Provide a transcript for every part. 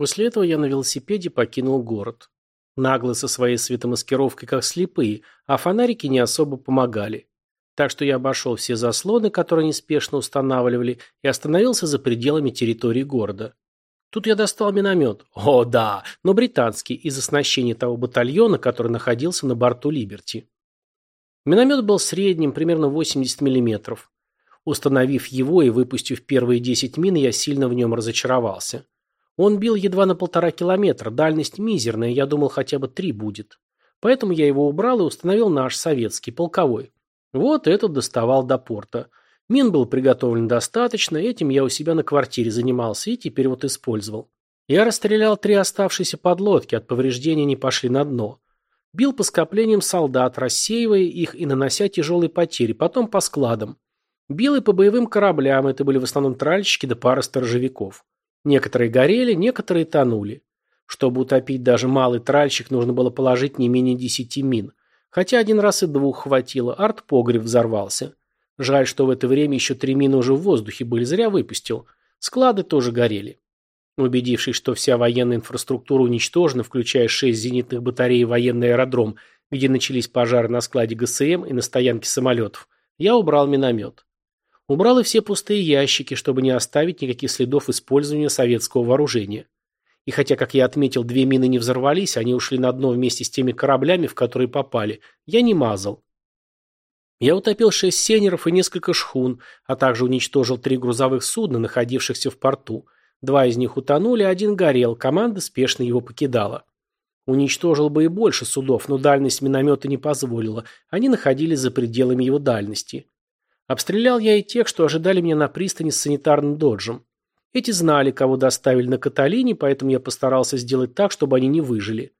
После этого я на велосипеде покинул город. Нагло со своей светомаскировкой как слепые, а фонарики не особо помогали. Так что я обошел все заслоны, которые неспешно устанавливали, и остановился за пределами территории города. Тут я достал миномет. О, да, но британский, из оснащения того батальона, который находился на борту Либерти. Миномет был средним, примерно 80 мм. Установив его и выпустив первые 10 мин, я сильно в нем разочаровался. Он бил едва на полтора километра, дальность мизерная, я думал, хотя бы три будет. Поэтому я его убрал и установил наш советский, полковой. Вот этот доставал до порта. Мин был приготовлен достаточно, этим я у себя на квартире занимался и теперь вот использовал. Я расстрелял три оставшиеся подлодки, от повреждения не пошли на дно. Бил по скоплениям солдат, рассеивая их и нанося тяжелые потери, потом по складам. Бил и по боевым кораблям, это были в основном тральщики да пара сторожевиков. Некоторые горели, некоторые тонули. Чтобы утопить даже малый тральщик, нужно было положить не менее десяти мин. Хотя один раз и двух хватило, арт-погреб взорвался. Жаль, что в это время еще три мины уже в воздухе были, зря выпустил. Склады тоже горели. Убедившись, что вся военная инфраструктура уничтожена, включая шесть зенитных батарей и военный аэродром, где начались пожары на складе ГСМ и на стоянке самолетов, я убрал миномет. Убрал и все пустые ящики, чтобы не оставить никаких следов использования советского вооружения. И хотя, как я отметил, две мины не взорвались, они ушли на дно вместе с теми кораблями, в которые попали, я не мазал. Я утопил шесть сенеров и несколько шхун, а также уничтожил три грузовых судна, находившихся в порту – Два из них утонули, один горел, команда спешно его покидала. Уничтожил бы и больше судов, но дальность миномета не позволила, они находились за пределами его дальности. Обстрелял я и тех, что ожидали меня на пристани с санитарным доджем. Эти знали, кого доставили на Каталине, поэтому я постарался сделать так, чтобы они не выжили.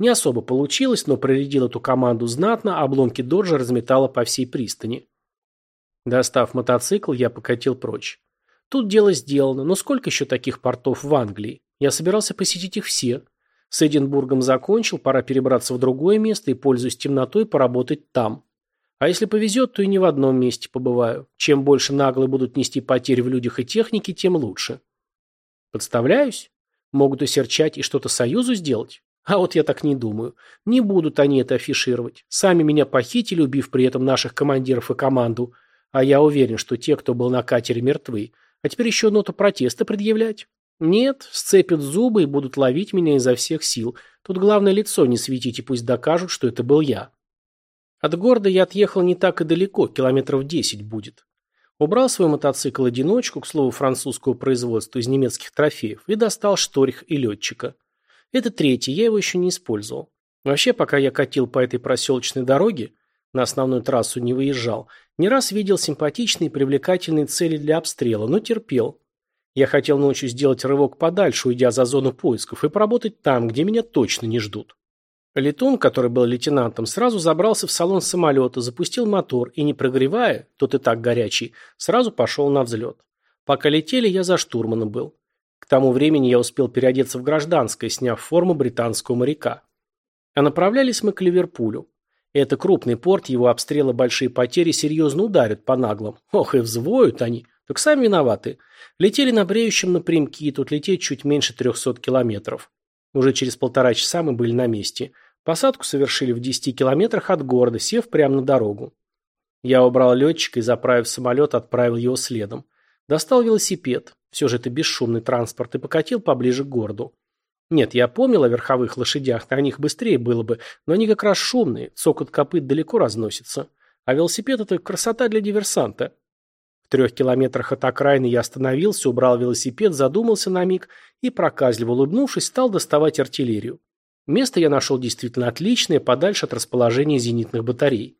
Не особо получилось, но проредил эту команду знатно, а обломки доджа разметало по всей пристани. Достав мотоцикл, я покатил прочь. Тут дело сделано, но сколько еще таких портов в Англии? Я собирался посетить их все. С Эдинбургом закончил, пора перебраться в другое место и, пользуясь темнотой, поработать там. А если повезет, то и не в одном месте побываю. Чем больше наглые будут нести потери в людях и технике, тем лучше. Подставляюсь? Могут усерчать и что-то союзу сделать? А вот я так не думаю. Не будут они это афишировать. Сами меня похитили, убив при этом наших командиров и команду. А я уверен, что те, кто был на катере, мертвы. А теперь еще ноту протеста предъявлять? Нет, сцепят зубы и будут ловить меня изо всех сил. Тут главное лицо не светить и пусть докажут, что это был я. От города я отъехал не так и далеко, километров десять будет. Убрал свой мотоцикл-одиночку, к слову, французского производства из немецких трофеев, и достал шторих и летчика. Это третий, я его еще не использовал. Вообще, пока я катил по этой проселочной дороге, на основную трассу не выезжал, не раз видел симпатичные и привлекательные цели для обстрела, но терпел. Я хотел ночью сделать рывок подальше, уйдя за зону поисков, и поработать там, где меня точно не ждут. Летун, который был лейтенантом, сразу забрался в салон самолета, запустил мотор и, не прогревая, тот и так горячий, сразу пошел на взлет. Пока летели, я за штурманом был. К тому времени я успел переодеться в гражданское, сняв форму британского моряка. А направлялись мы к Ливерпулю. Это крупный порт, его обстрелы большие потери серьезно ударят по наглым. Ох, и взвоют они. Так сами виноваты. Летели на бреющем напрямки, тут лететь чуть меньше 300 километров. Уже через полтора часа мы были на месте. Посадку совершили в 10 километрах от города, сев прямо на дорогу. Я убрал летчика и, заправив самолет, отправил его следом. Достал велосипед, все же это бесшумный транспорт, и покатил поближе к городу. Нет, я помнил о верховых лошадях, на них быстрее было бы, но они как раз шумные, цокот копыт далеко разносится. А велосипед – это красота для диверсанта. В трех километрах от окраины я остановился, убрал велосипед, задумался на миг и, проказливо улыбнувшись, стал доставать артиллерию. Место я нашел действительно отличное, подальше от расположения зенитных батарей.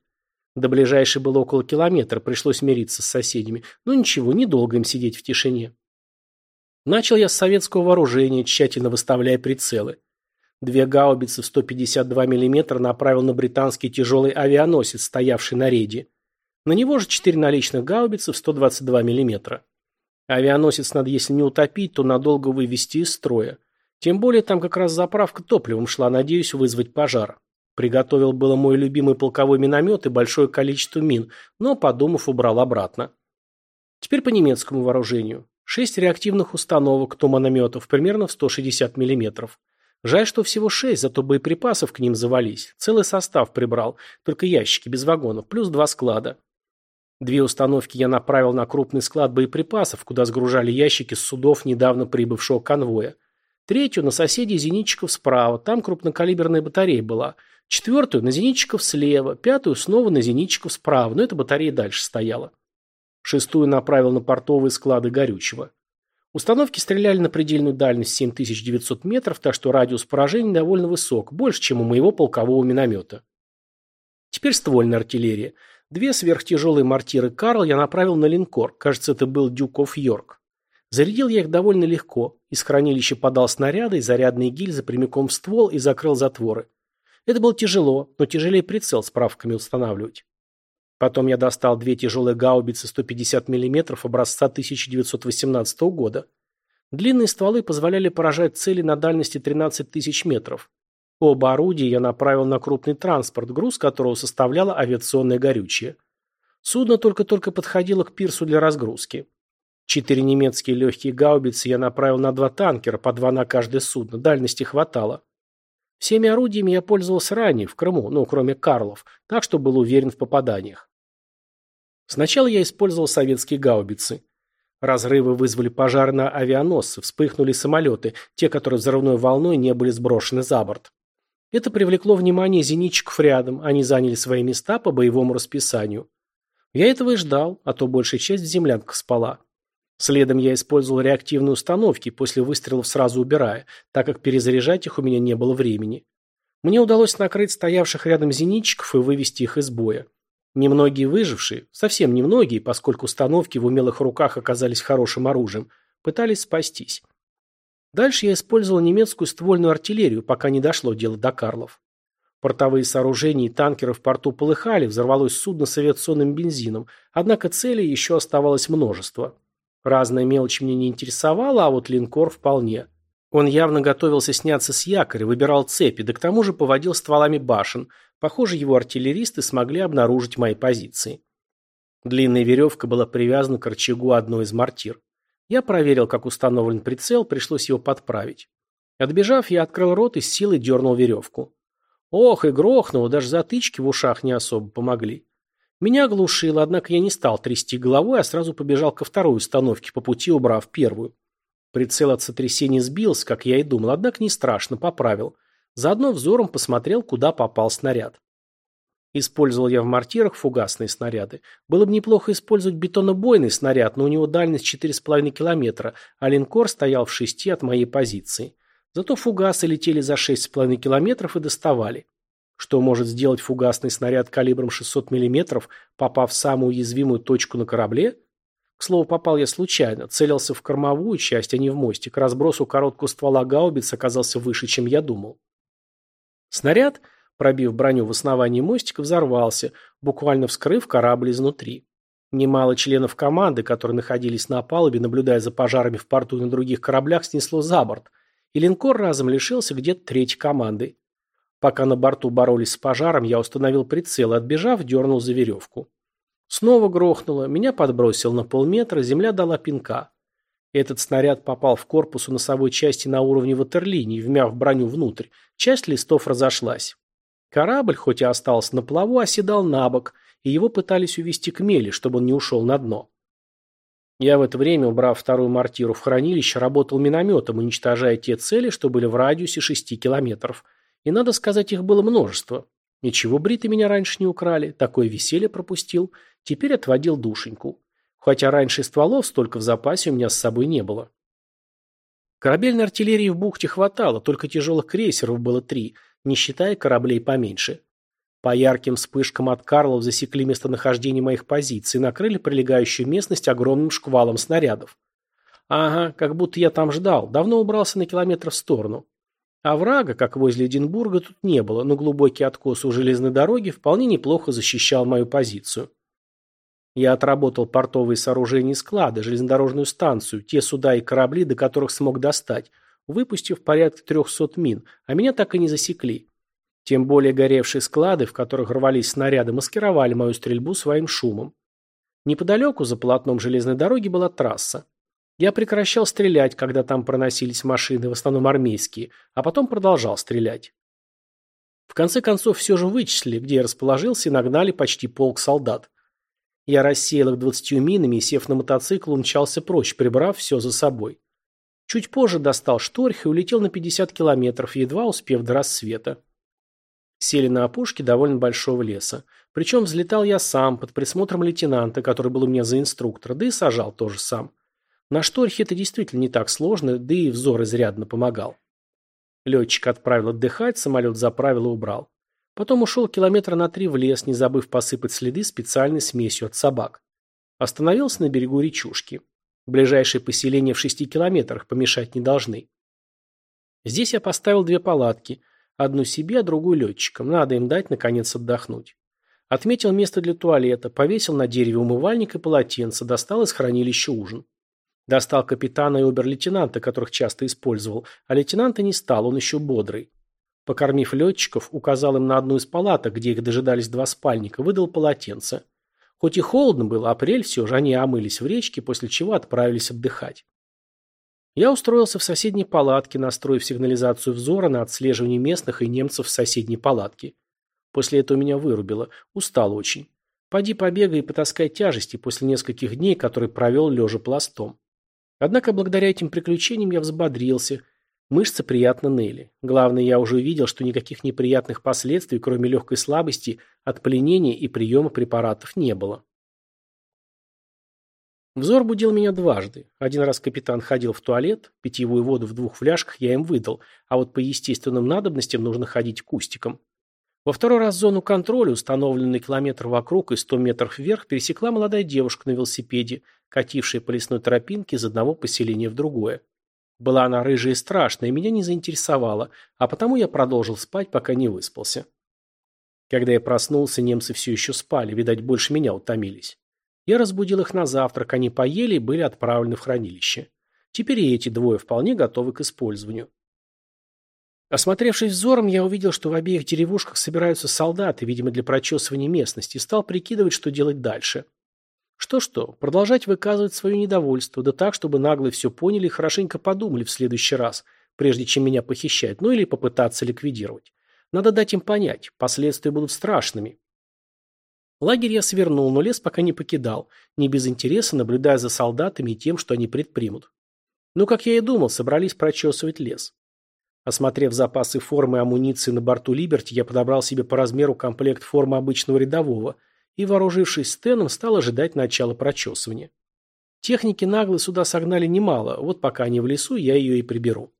До ближайшей было около километра, пришлось мириться с соседями. Но ничего, недолго им сидеть в тишине. Начал я с советского вооружения, тщательно выставляя прицелы. Две гаубицы в 152 мм направил на британский тяжелый авианосец, стоявший на рейде. На него же четыре наличных гаубицы в 122 мм. Авианосец надо, если не утопить, то надолго вывести из строя. Тем более там как раз заправка топливом шла, надеюсь вызвать пожар. Приготовил было мой любимый полковой миномет и большое количество мин, но, подумав, убрал обратно. Теперь по немецкому вооружению. Шесть реактивных установок туманометов, примерно в 160 мм. Жаль, что всего шесть, зато боеприпасов к ним завались. Целый состав прибрал, только ящики без вагонов, плюс два склада. Две установки я направил на крупный склад боеприпасов, куда сгружали ящики с судов недавно прибывшего конвоя. Третью на соседей зенитчиков справа, там крупнокалиберная батарея была. Четвертую на зенитчиков слева, пятую снова на зенитчиков справа, но эта батарея дальше стояла. Шестую направил на портовые склады горючего. Установки стреляли на предельную дальность 7900 метров, так что радиус поражения довольно высок, больше, чем у моего полкового миномета. Теперь ствольная артиллерия. Две сверхтяжелые мортиры «Карл» я направил на линкор, кажется, это был «Дюк оф Йорк». Зарядил я их довольно легко. Из хранилища подал снаряды и зарядные гильзы прямиком в ствол и закрыл затворы. Это было тяжело, но тяжелее прицел с правками устанавливать. Потом я достал две тяжелые гаубицы 150 мм образца 1918 года. Длинные стволы позволяли поражать цели на дальности 13 тысяч метров. Оба орудия я направил на крупный транспорт, груз которого составляло авиационное горючее. Судно только-только подходило к пирсу для разгрузки. Четыре немецкие легкие гаубицы я направил на два танкера, по два на каждое судно, дальности хватало. Всеми орудиями я пользовался ранее, в Крыму, ну, кроме Карлов, так что был уверен в попаданиях. Сначала я использовал советские гаубицы. Разрывы вызвали пожар на авианосцы, вспыхнули самолеты, те, которые взрывной волной не были сброшены за борт. Это привлекло внимание зенитчиков рядом, они заняли свои места по боевому расписанию. Я этого и ждал, а то большая часть в землянках спала. Следом я использовал реактивные установки, после выстрелов сразу убирая, так как перезаряжать их у меня не было времени. Мне удалось накрыть стоявших рядом зенитчиков и вывести их из боя. Немногие выжившие, совсем немногие, поскольку установки в умелых руках оказались хорошим оружием, пытались спастись. Дальше я использовал немецкую ствольную артиллерию, пока не дошло дело до Карлов. Портовые сооружения и танкеры в порту полыхали, взорвалось судно с авиационным бензином, однако целей еще оставалось множество. Разная мелочь меня не интересовала, а вот линкор вполне. Он явно готовился сняться с якоря, выбирал цепи, да к тому же поводил стволами башен. Похоже, его артиллеристы смогли обнаружить мои позиции. Длинная веревка была привязана к рычагу одной из мортир. Я проверил, как установлен прицел, пришлось его подправить. Отбежав, я открыл рот и с силой дернул веревку. Ох, и грохнуло, даже затычки в ушах не особо помогли. Меня оглушило, однако я не стал трясти головой, а сразу побежал ко второй установке, по пути убрав первую. Прицел от сотрясения сбился, как я и думал, однако не страшно, поправил. Заодно взором посмотрел, куда попал снаряд. Использовал я в мортирах фугасные снаряды. Было бы неплохо использовать бетонобойный снаряд, но у него дальность 4,5 километра, а линкор стоял в шести от моей позиции. Зато фугасы летели за 6,5 километров и доставали. Что может сделать фугасный снаряд калибром 600 мм, попав в самую уязвимую точку на корабле? К слову, попал я случайно, целился в кормовую часть, а не в мостик. Разброс у короткого ствола гаубиц оказался выше, чем я думал. Снаряд, пробив броню в основании мостика, взорвался, буквально вскрыв корабль изнутри. Немало членов команды, которые находились на палубе, наблюдая за пожарами в порту и на других кораблях, снесло за борт, и линкор разом лишился где-то третьей команды. Пока на борту боролись с пожаром, я установил прицел и, отбежав, дернул за веревку. Снова грохнуло, меня подбросил на полметра, земля дала пинка. Этот снаряд попал в корпус у носовой части на уровне ватерлинии, вмяв броню внутрь. Часть листов разошлась. Корабль, хоть и остался на плаву, оседал на бок, и его пытались увести к мели, чтобы он не ушел на дно. Я в это время, убрав вторую мортиру в хранилище, работал минометом, уничтожая те цели, что были в радиусе шести километров – и надо сказать, их было множество. Ничего бриты меня раньше не украли, такое веселье пропустил, теперь отводил душеньку. Хотя раньше стволов столько в запасе у меня с собой не было. Корабельной артиллерии в бухте хватало, только тяжелых крейсеров было три, не считая кораблей поменьше. По ярким вспышкам от Карлов засекли местонахождение моих позиций и накрыли прилегающую местность огромным шквалом снарядов. Ага, как будто я там ждал, давно убрался на километр в сторону. А врага, как возле Эдинбурга, тут не было, но глубокий откос у железной дороги вполне неплохо защищал мою позицию. Я отработал портовые сооружения и склады, железнодорожную станцию, те суда и корабли, до которых смог достать, выпустив порядка 300 мин, а меня так и не засекли. Тем более горевшие склады, в которых рвались снаряды, маскировали мою стрельбу своим шумом. Неподалеку, за полотном железной дороги, была трасса. Я прекращал стрелять, когда там проносились машины, в основном армейские, а потом продолжал стрелять. В конце концов, все же вычислили, где я расположился, и нагнали почти полк солдат. Я рассеял их двадцатью минами и, сев на мотоцикл, умчался прочь, прибрав все за собой. Чуть позже достал шторх и улетел на 50 километров, едва успев до рассвета. Сели на опушке довольно большого леса. Причем взлетал я сам, под присмотром лейтенанта, который был у меня за инструктора, да и сажал тоже сам. На шторхе это действительно не так сложно, да и взор изрядно помогал. Летчик отправил отдыхать, самолет заправил и убрал. Потом ушел километра на три в лес, не забыв посыпать следы специальной смесью от собак. Остановился на берегу речушки. Ближайшие поселения в шести километрах помешать не должны. Здесь я поставил две палатки. Одну себе, а другую летчикам. Надо им дать, наконец, отдохнуть. Отметил место для туалета, повесил на дереве умывальник и полотенце, достал из хранилища ужин. Достал капитана и обер-лейтенанта, которых часто использовал, а лейтенанта не стал, он еще бодрый. Покормив летчиков, указал им на одну из палаток, где их дожидались два спальника, выдал полотенце. Хоть и холодно было, апрель все же, они омылись в речке, после чего отправились отдыхать. Я устроился в соседней палатке, настроив сигнализацию взора на отслеживание местных и немцев в соседней палатке. После этого меня вырубило. Устал очень. Поди побегай и потаскай тяжести после нескольких дней, которые провел лежа пластом. Однако благодаря этим приключениям я взбодрился. Мышцы приятно ныли. Главное, я уже увидел, что никаких неприятных последствий, кроме легкой слабости, от пленения и приема препаратов не было. Взор будил меня дважды. Один раз капитан ходил в туалет, питьевую воду в двух фляжках я им выдал, а вот по естественным надобностям нужно ходить кустиком. Во второй раз зону контроля, установленный километр вокруг и сто метров вверх, пересекла молодая девушка на велосипеде, катившая по лесной тропинке из одного поселения в другое. Была она рыжая и страшная, меня не заинтересовала, а потому я продолжил спать, пока не выспался. Когда я проснулся, немцы все еще спали, видать, больше меня утомились. Я разбудил их на завтрак, они поели и были отправлены в хранилище. Теперь и эти двое вполне готовы к использованию. Осмотревшись взором, я увидел, что в обеих деревушках собираются солдаты, видимо, для прочесывания местности, и стал прикидывать, что делать дальше. Что-что, продолжать выказывать свое недовольство, да так, чтобы наглые все поняли и хорошенько подумали в следующий раз, прежде чем меня похищать, ну или попытаться ликвидировать. Надо дать им понять, последствия будут страшными. Лагерь я свернул, но лес пока не покидал, не без интереса наблюдая за солдатами и тем, что они предпримут. Ну, как я и думал, собрались прочесывать лес. Осмотрев запасы формы и амуниции на борту «Либерти», я подобрал себе по размеру комплект формы обычного рядового и, вооружившись стеном, стал ожидать начала прочесывания. Техники нагло сюда согнали немало, вот пока они в лесу, я ее и приберу.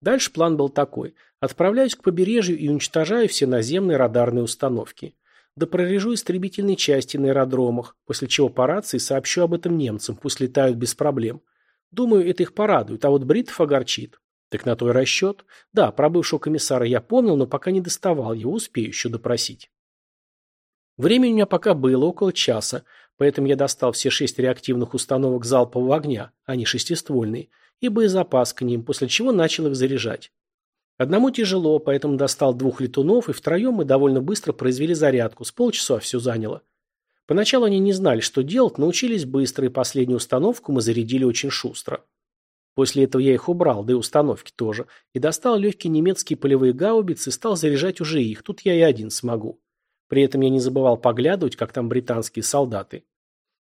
Дальше план был такой. Отправляюсь к побережью и уничтожаю все наземные радарные установки. Да прорежу истребительные части на аэродромах, после чего по рации сообщу об этом немцам, пусть летают без проблем. Думаю, это их порадует, а вот Бритов огорчит. Так на то и расчет. Да, про бывшего комиссара я помнил, но пока не доставал его, успею еще допросить. Времени у меня пока было около часа, поэтому я достал все шесть реактивных установок залпового огня, они шестиствольные, и боезапас к ним, после чего начал их заряжать. Одному тяжело, поэтому достал двух летунов, и втроем мы довольно быстро произвели зарядку, с полчаса все заняло. Поначалу они не знали, что делать, научились быстро, и последнюю установку мы зарядили очень шустро. После этого я их убрал, да и установки тоже, и достал легкие немецкие полевые гаубицы и стал заряжать уже их, тут я и один смогу. При этом я не забывал поглядывать, как там британские солдаты.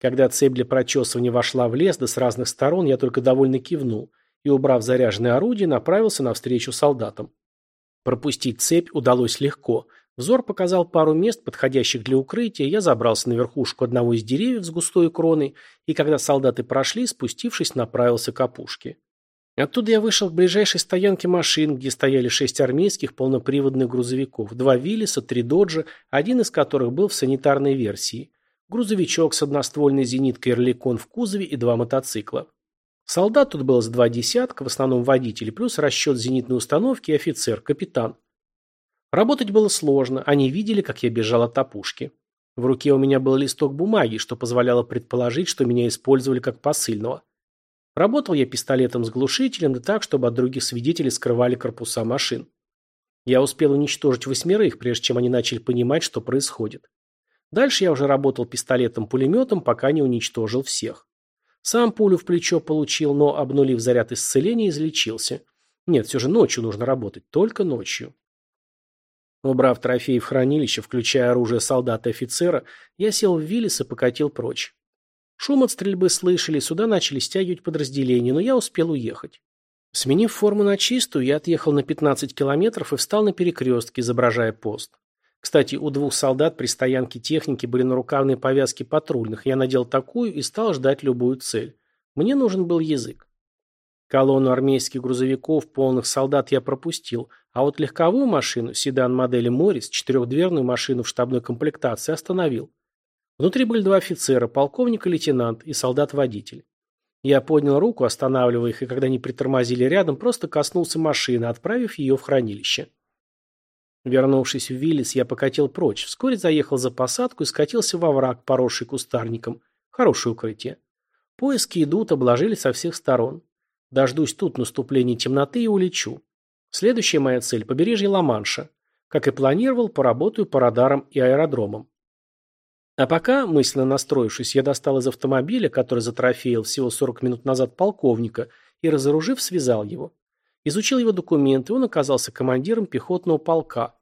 Когда цепь для прочесывания вошла в лес, да с разных сторон, я только довольно кивнул и, убрав заряженное орудие, направился навстречу солдатам. Пропустить цепь удалось легко – Взор показал пару мест, подходящих для укрытия, я забрался на верхушку одного из деревьев с густой кроной, и когда солдаты прошли, спустившись, направился к опушке. Оттуда я вышел к ближайшей стоянке машин, где стояли шесть армейских полноприводных грузовиков, два Виллиса, три Доджа, один из которых был в санитарной версии, грузовичок с одноствольной зениткой «Эрликон» в кузове и два мотоцикла. Солдат тут было с два десятка, в основном водители, плюс расчет зенитной установки и офицер, капитан. Работать было сложно, они видели, как я бежал от опушки. В руке у меня был листок бумаги, что позволяло предположить, что меня использовали как посыльного. Работал я пистолетом с глушителем, да так, чтобы от других свидетелей скрывали корпуса машин. Я успел уничтожить восьмерых, прежде чем они начали понимать, что происходит. Дальше я уже работал пистолетом-пулеметом, пока не уничтожил всех. Сам пулю в плечо получил, но, обнулив заряд исцеления, излечился. Нет, все же ночью нужно работать, только ночью. Убрав трофеи в хранилище, включая оружие солдата и офицера, я сел в Виллис и покатил прочь. Шум от стрельбы слышали, сюда начали стягивать подразделения, но я успел уехать. Сменив форму на чистую, я отъехал на 15 километров и встал на перекрестке, изображая пост. Кстати, у двух солдат при стоянке техники были нарукавные повязки патрульных. Я надел такую и стал ждать любую цель. Мне нужен был язык. Колонну армейских грузовиков, полных солдат я пропустил, а вот легковую машину, седан модели Моррис, четырехдверную машину в штабной комплектации остановил. Внутри были два офицера, полковник и лейтенант, и солдат-водитель. Я поднял руку, останавливая их, и когда они притормозили рядом, просто коснулся машины, отправив ее в хранилище. Вернувшись в Виллис, я покатил прочь, вскоре заехал за посадку и скатился во враг, поросший кустарником. Хорошее укрытие. Поиски идут, обложили со всех сторон. Дождусь тут наступления темноты и улечу. Следующая моя цель – побережье Ла-Манша. Как и планировал, поработаю по радарам и аэродромам. А пока, мысленно настроившись, я достал из автомобиля, который затрофеил всего 40 минут назад полковника, и, разоружив, связал его. Изучил его документы, он оказался командиром пехотного полка.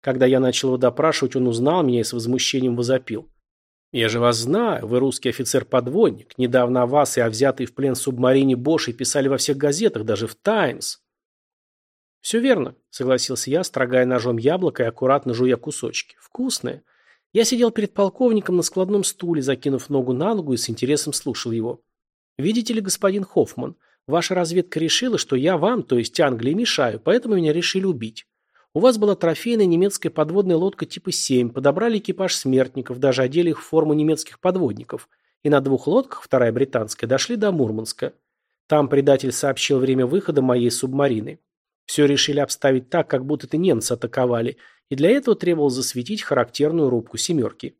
Когда я начал его допрашивать, он узнал меня и с возмущением возопил. «Я же вас знаю, вы русский офицер-подводник. Недавно о вас и о взятой в плен субмарине Бошей писали во всех газетах, даже в «Таймс». «Все верно», — согласился я, строгая ножом яблоко и аккуратно жуя кусочки. «Вкусное». Я сидел перед полковником на складном стуле, закинув ногу на ногу и с интересом слушал его. «Видите ли, господин Хоффман, ваша разведка решила, что я вам, то есть Англии, мешаю, поэтому меня решили убить. У вас была трофейная немецкая подводная лодка типа 7, подобрали экипаж смертников, даже одели их в форму немецких подводников. И на двух лодках, вторая британская, дошли до Мурманска. Там предатель сообщил время выхода моей субмарины. Все решили обставить так, как будто это немцы атаковали, и для этого требовал засветить характерную рубку «семерки».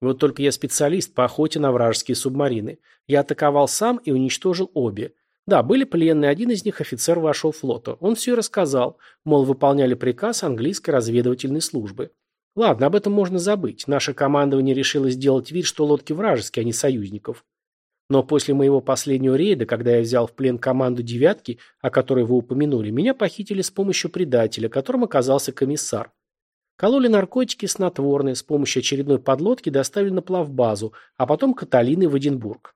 Вот только я специалист по охоте на вражеские субмарины. Я атаковал сам и уничтожил обе. Да, были пленные, один из них офицер вашего флота. Он все и рассказал, мол, выполняли приказ английской разведывательной службы. Ладно, об этом можно забыть. Наше командование решило сделать вид, что лодки вражеские, а не союзников. Но после моего последнего рейда, когда я взял в плен команду «девятки», о которой вы упомянули, меня похитили с помощью предателя, которым оказался комиссар. Кололи наркотики снотворные, с помощью очередной подлодки доставили на плавбазу, а потом Каталины в Эдинбург.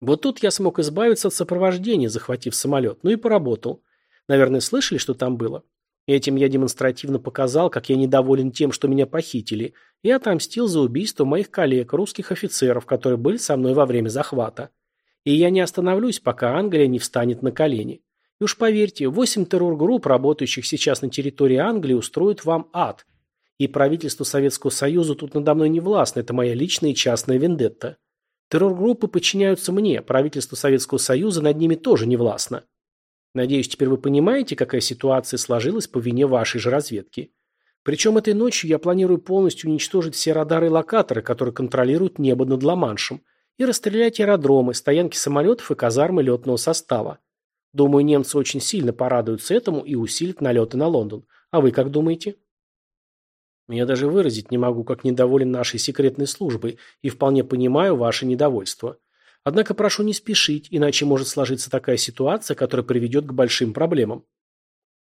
Вот тут я смог избавиться от сопровождения, захватив самолет, ну и поработал. Наверное, слышали, что там было? Этим я демонстративно показал, как я недоволен тем, что меня похитили, и отомстил за убийство моих коллег, русских офицеров, которые были со мной во время захвата. И я не остановлюсь, пока Англия не встанет на колени. И уж поверьте, восемь террор-групп, работающих сейчас на территории Англии, устроят вам ад. И правительство Советского Союза тут надо мной не властно, это моя личная и частная вендетта. Террор-группы подчиняются мне, правительство Советского Союза над ними тоже не властно. Надеюсь, теперь вы понимаете, какая ситуация сложилась по вине вашей же разведки. Причем этой ночью я планирую полностью уничтожить все радары и локаторы, которые контролируют небо над Ла-Маншем, и расстрелять аэродромы, стоянки самолетов и казармы летного состава. Думаю, немцы очень сильно порадуются этому и усилят налеты на Лондон. А вы как думаете? Я даже выразить не могу, как недоволен нашей секретной службой, и вполне понимаю ваше недовольство. Однако прошу не спешить, иначе может сложиться такая ситуация, которая приведет к большим проблемам.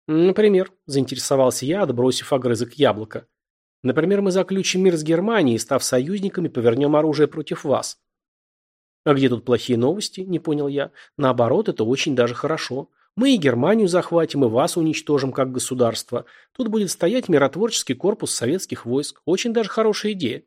Например, заинтересовался я, отбросив огрызок яблока. Например, мы заключим мир с Германией, став союзниками, повернем оружие против вас. А где тут плохие новости, не понял я. Наоборот, это очень даже хорошо. Мы и Германию захватим, и вас уничтожим как государство. Тут будет стоять миротворческий корпус советских войск. Очень даже хорошая идея.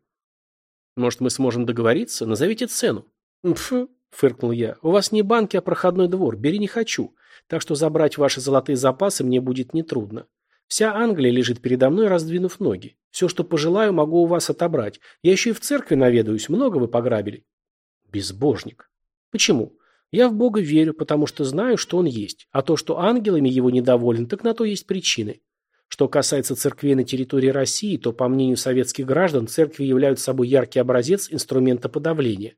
Может, мы сможем договориться? Назовите цену. Пф, фыркнул я. У вас не банки, а проходной двор. Бери не хочу. Так что забрать ваши золотые запасы мне будет нетрудно. Вся Англия лежит передо мной, раздвинув ноги. Все, что пожелаю, могу у вас отобрать. Я еще и в церкви наведаюсь. Много вы пограбили. Безбожник. Почему? Я в Бога верю, потому что знаю, что Он есть, а то, что ангелами его недоволен, так на то есть причины. Что касается церквей на территории России, то, по мнению советских граждан, церкви являются собой яркий образец инструмента подавления.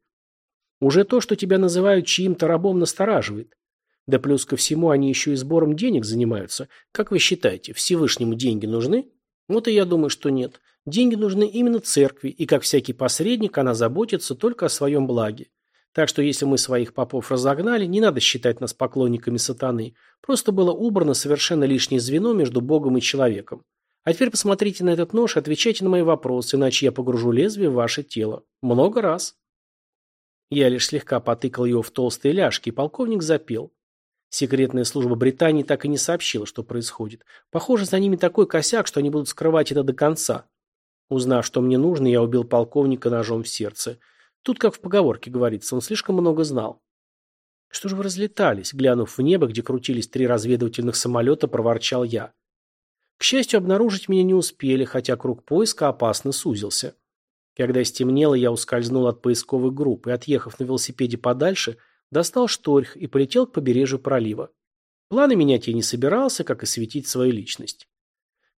Уже то, что тебя называют чьим-то рабом, настораживает. Да плюс ко всему они еще и сбором денег занимаются. Как вы считаете, Всевышнему деньги нужны? Вот и я думаю, что нет. Деньги нужны именно церкви, и как всякий посредник она заботится только о своем благе. Так что если мы своих попов разогнали, не надо считать нас поклонниками сатаны. Просто было убрано совершенно лишнее звено между Богом и человеком. А теперь посмотрите на этот нож и отвечайте на мои вопросы, иначе я погружу лезвие в ваше тело. Много раз. Я лишь слегка потыкал его в толстые ляжки, и полковник запел. Секретная служба Британии так и не сообщила, что происходит. Похоже, за ними такой косяк, что они будут скрывать это до конца. Узнав, что мне нужно, я убил полковника ножом в сердце. Тут, как в поговорке говорится, он слишком много знал. Что же вы разлетались? Глянув в небо, где крутились три разведывательных самолета, проворчал я. К счастью, обнаружить меня не успели, хотя круг поиска опасно сузился. Когда стемнело, я ускользнул от поисковой группы отъехав на велосипеде подальше, достал шторх и полетел к побережью пролива. Планы менять я не собирался, как и светить свою личность.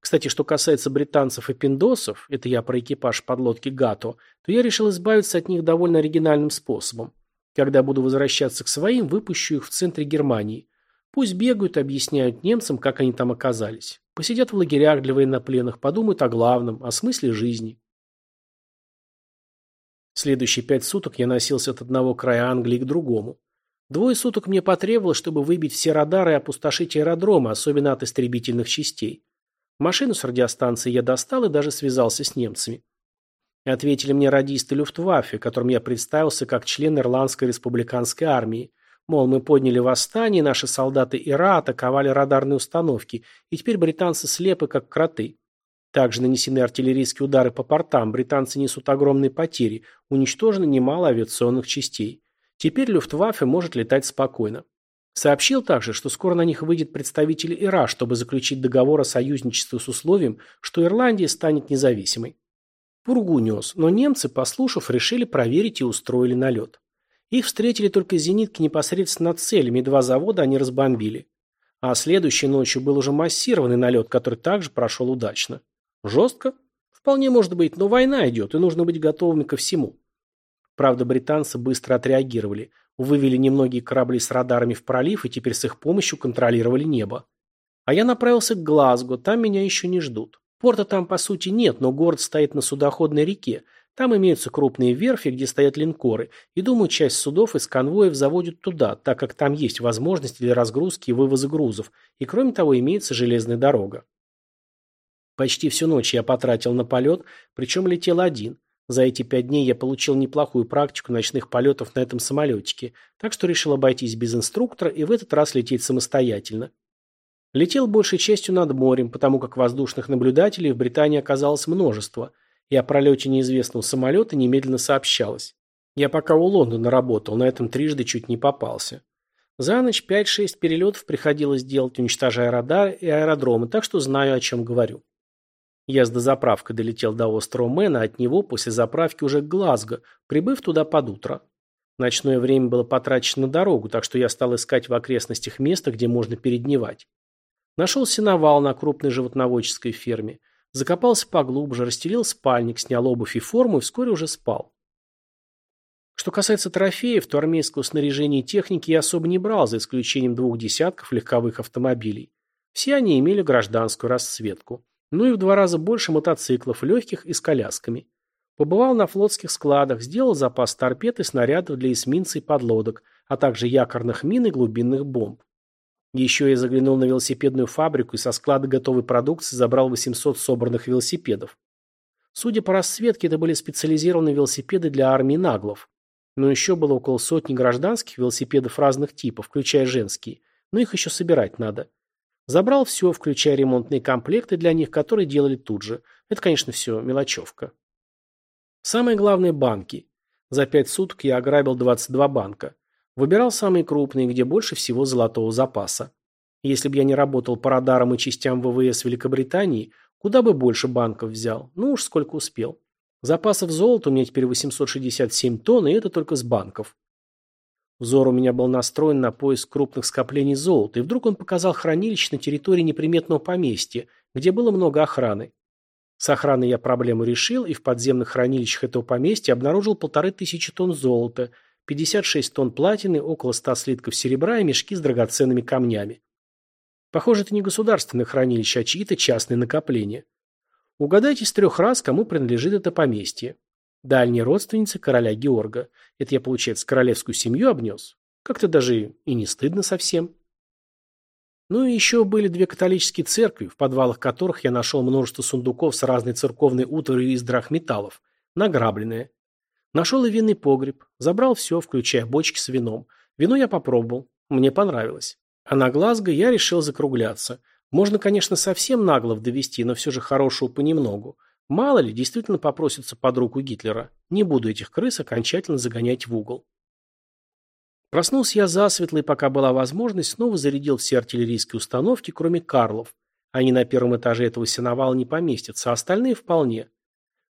Кстати, что касается британцев и пиндосов, это я про экипаж подлодки Гато, то я решил избавиться от них довольно оригинальным способом. Когда буду возвращаться к своим, выпущу их в центре Германии. Пусть бегают и объясняют немцам, как они там оказались. Посидят в лагерях для военнопленных, подумают о главном, о смысле жизни. Следующие пять суток я носился от одного края Англии к другому. Двое суток мне потребовалось, чтобы выбить все радары и опустошить аэродромы, особенно от истребительных частей. Машину с радиостанцией я достал и даже связался с немцами. Ответили мне радисты Люфтваффе, которым я представился как член Ирландской республиканской армии. Мол, мы подняли восстание, наши солдаты Ира атаковали радарные установки, и теперь британцы слепы, как кроты. Также нанесены артиллерийские удары по портам, британцы несут огромные потери, уничтожено немало авиационных частей. Теперь Люфтваффе может летать спокойно. Сообщил также, что скоро на них выйдет представитель ИРА, чтобы заключить договор о союзничестве с условием, что Ирландия станет независимой. Пургу нес, но немцы, послушав, решили проверить и устроили налет. Их встретили только зенитки непосредственно над целями, два завода они разбомбили. А следующей ночью был уже массированный налет, который также прошел удачно. Жестко? Вполне может быть, но война идет, и нужно быть готовыми ко всему. Правда, британцы быстро отреагировали. Вывели немногие корабли с радарами в пролив и теперь с их помощью контролировали небо. А я направился к Глазго, там меня еще не ждут. Порта там по сути нет, но город стоит на судоходной реке. Там имеются крупные верфи, где стоят линкоры, и, думаю, часть судов из конвоев заводят туда, так как там есть возможности для разгрузки и вывоза грузов, и кроме того имеется железная дорога. Почти всю ночь я потратил на полет, причем летел один. За эти пять дней я получил неплохую практику ночных полетов на этом самолетике, так что решил обойтись без инструктора и в этот раз лететь самостоятельно. Летел большей частью над морем, потому как воздушных наблюдателей в Британии оказалось множество, и о пролете неизвестного самолета немедленно сообщалось. Я пока у Лондона работал, на этом трижды чуть не попался. За ночь 5-6 перелетов приходилось делать, уничтожая радары и аэродромы, так что знаю, о чем говорю. Я с дозаправкой долетел до острова Мэна, от него после заправки уже к Глазго, прибыв туда под утро. Ночное время было потрачено на дорогу, так что я стал искать в окрестностях место, где можно передневать. Нашел сеновал на крупной животноводческой ферме. Закопался поглубже, расстелил спальник, снял обувь и форму и вскоре уже спал. Что касается трофеев, то армейского снаряжения и техники я особо не брал, за исключением двух десятков легковых автомобилей. Все они имели гражданскую расцветку. Ну и в два раза больше мотоциклов, легких и с колясками. Побывал на флотских складах, сделал запас торпед и снарядов для эсминца и подлодок, а также якорных мин и глубинных бомб. Еще я заглянул на велосипедную фабрику и со склада готовой продукции забрал 800 собранных велосипедов. Судя по расцветке, это были специализированные велосипеды для армии наглов. Но еще было около сотни гражданских велосипедов разных типов, включая женские, но их еще собирать надо. Забрал все, включая ремонтные комплекты для них, которые делали тут же. Это, конечно, все мелочевка. Самое главное – банки. За пять суток я ограбил 22 банка. Выбирал самые крупные, где больше всего золотого запаса. Если бы я не работал по радарам и частям ВВС Великобритании, куда бы больше банков взял. Ну уж сколько успел. Запасов золота у меня теперь 867 тонн, и это только с банков. Взор у меня был настроен на поиск крупных скоплений золота, и вдруг он показал хранилище на территории неприметного поместья, где было много охраны. С охраной я проблему решил, и в подземных хранилищах этого поместья обнаружил полторы тысячи тонн золота, 56 тонн платины, около 100 слитков серебра и мешки с драгоценными камнями. Похоже, это не государственное хранилище, а чьи-то частные накопления. Угадайте с трех раз, кому принадлежит это поместье. Дальняя родственница короля Георга. Это я, получается, королевскую семью обнес. Как-то даже и не стыдно совсем. Ну и еще были две католические церкви, в подвалах которых я нашел множество сундуков с разной церковной утварью из драгметаллов, награбленные. Нашел и винный погреб, забрал все, включая бочки с вином. Вино я попробовал, мне понравилось. А на Глазго я решил закругляться. Можно, конечно, совсем наглов довести, но все же хорошего понемногу. Мало ли, действительно попросятся под руку Гитлера. Не буду этих крыс окончательно загонять в угол. Проснулся я засветло, и пока была возможность, снова зарядил все артиллерийские установки, кроме Карлов. Они на первом этаже этого сеновала не поместятся, а остальные вполне.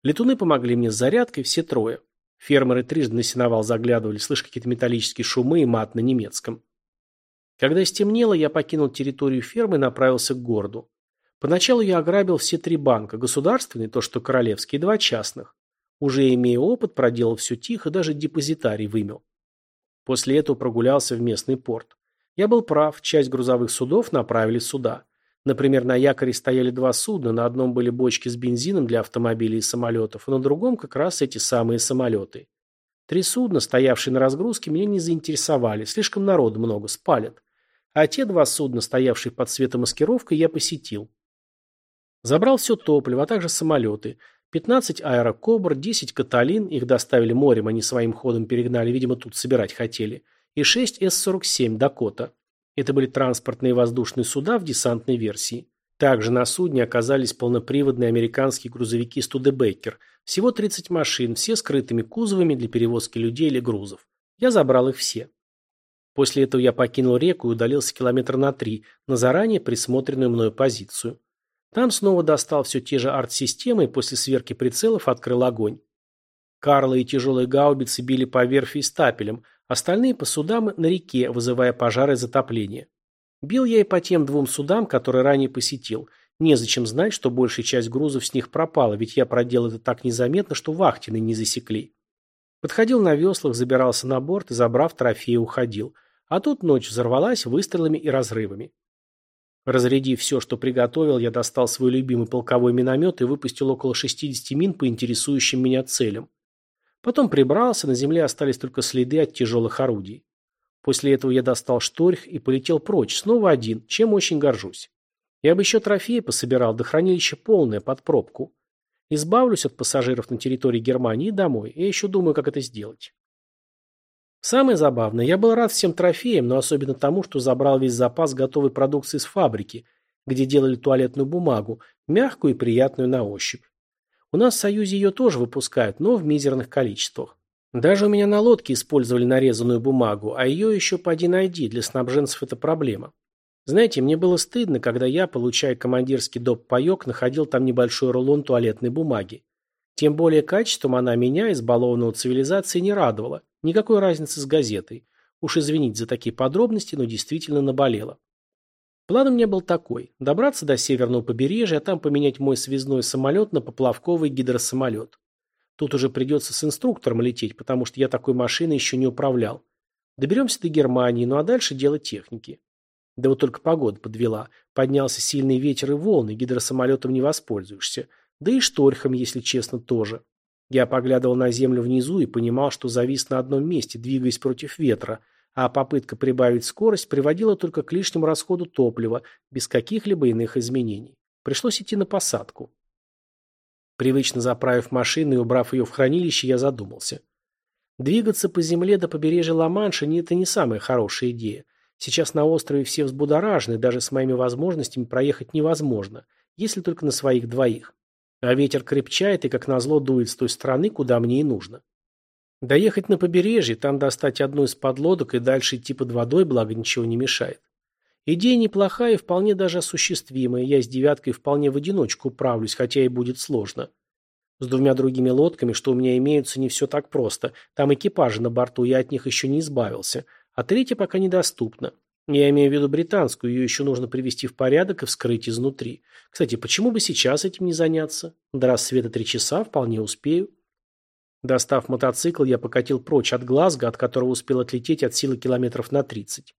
Летуны помогли мне с зарядкой, все трое. Фермеры трижды на сеновал заглядывали, слыша какие-то металлические шумы и мат на немецком. Когда стемнело, я покинул территорию фермы и направился к городу. Поначалу я ограбил все три банка, государственный, то что королевский, и два частных. Уже имея опыт, проделал все тихо, даже депозитарий вымел. После этого прогулялся в местный порт. Я был прав, часть грузовых судов направили сюда. Например, на якоре стояли два судна, на одном были бочки с бензином для автомобилей и самолетов, а на другом как раз эти самые самолеты. Три судна, стоявшие на разгрузке, меня не заинтересовали, слишком народу много, спалят. А те два судна, стоявшие под светомаскировкой, я посетил. Забрал все топливо, а также самолеты – 15 аэрокобр, 10 каталин, их доставили морем, они своим ходом перегнали, видимо, тут собирать хотели, и 6 С-47 Дакота. Это были транспортные воздушные суда в десантной версии. Также на судне оказались полноприводные американские грузовики Студебекер. Всего 30 машин, все скрытыми кузовами для перевозки людей или грузов. Я забрал их все. После этого я покинул реку и удалился километр на три, на заранее присмотренную мною позицию. Там снова достал все те же арт-системы и после сверки прицелов открыл огонь. Карлы и тяжелые гаубицы били по верфи и стапелям, остальные по судам на реке, вызывая пожары и затопление. Бил я и по тем двум судам, которые ранее посетил. Незачем знать, что большая часть грузов с них пропала, ведь я проделал это так незаметно, что вахтины не засекли. Подходил на веслах, забирался на борт и, забрав трофеи, уходил. А тут ночь взорвалась выстрелами и разрывами. Разрядив все, что приготовил, я достал свой любимый полковой миномет и выпустил около 60 мин по интересующим меня целям. Потом прибрался, на земле остались только следы от тяжелых орудий. После этого я достал шторх и полетел прочь, снова один, чем очень горжусь. Я бы еще трофеи пособирал, до хранилища полное, под пробку. Избавлюсь от пассажиров на территории Германии домой. Я еще думаю, как это сделать. Самое забавное, я был рад всем трофеям, но особенно тому, что забрал весь запас готовой продукции с фабрики, где делали туалетную бумагу, мягкую и приятную на ощупь. У нас в Союзе ее тоже выпускают, но в мизерных количествах. Даже у меня на лодке использовали нарезанную бумагу, а ее еще поди найди, для снабженцев это проблема. Знаете, мне было стыдно, когда я, получая командирский доп. паек, находил там небольшой рулон туалетной бумаги. Тем более качеством она меня, избалованного цивилизацией, не радовала. Никакой разницы с газетой. Уж извините за такие подробности, но действительно наболело. План у меня был такой. Добраться до северного побережья, а там поменять мой связной самолет на поплавковый гидросамолет. Тут уже придется с инструктором лететь, потому что я такой машиной еще не управлял. Доберемся до Германии, ну а дальше дело техники. Да вот только погода подвела. Поднялся сильный ветер и волны, гидросамолетом не воспользуешься. Да и шторхом, если честно, тоже. Я поглядывал на землю внизу и понимал, что завис на одном месте, двигаясь против ветра, а попытка прибавить скорость приводила только к лишнему расходу топлива, без каких-либо иных изменений. Пришлось идти на посадку. Привычно заправив машину и убрав ее в хранилище, я задумался. Двигаться по земле до побережья Ла-Манша – это не самая хорошая идея. Сейчас на острове все взбудоражены, даже с моими возможностями проехать невозможно, если только на своих двоих. А ветер крепчает и, как назло, дует с той стороны, куда мне и нужно. Доехать на побережье, там достать одну из подлодок и дальше идти под водой, благо ничего не мешает. Идея неплохая и вполне даже осуществимая. Я с девяткой вполне в одиночку управлюсь, хотя и будет сложно. С двумя другими лодками, что у меня имеются, не все так просто. Там экипажи на борту, я от них еще не избавился. А третья пока недоступна. Я имею в виду британскую, ее еще нужно привести в порядок и вскрыть изнутри. Кстати, почему бы сейчас этим не заняться? До рассвета три часа, вполне успею. Достав мотоцикл, я покатил прочь от Глазго, от которого успел отлететь от силы километров на 30.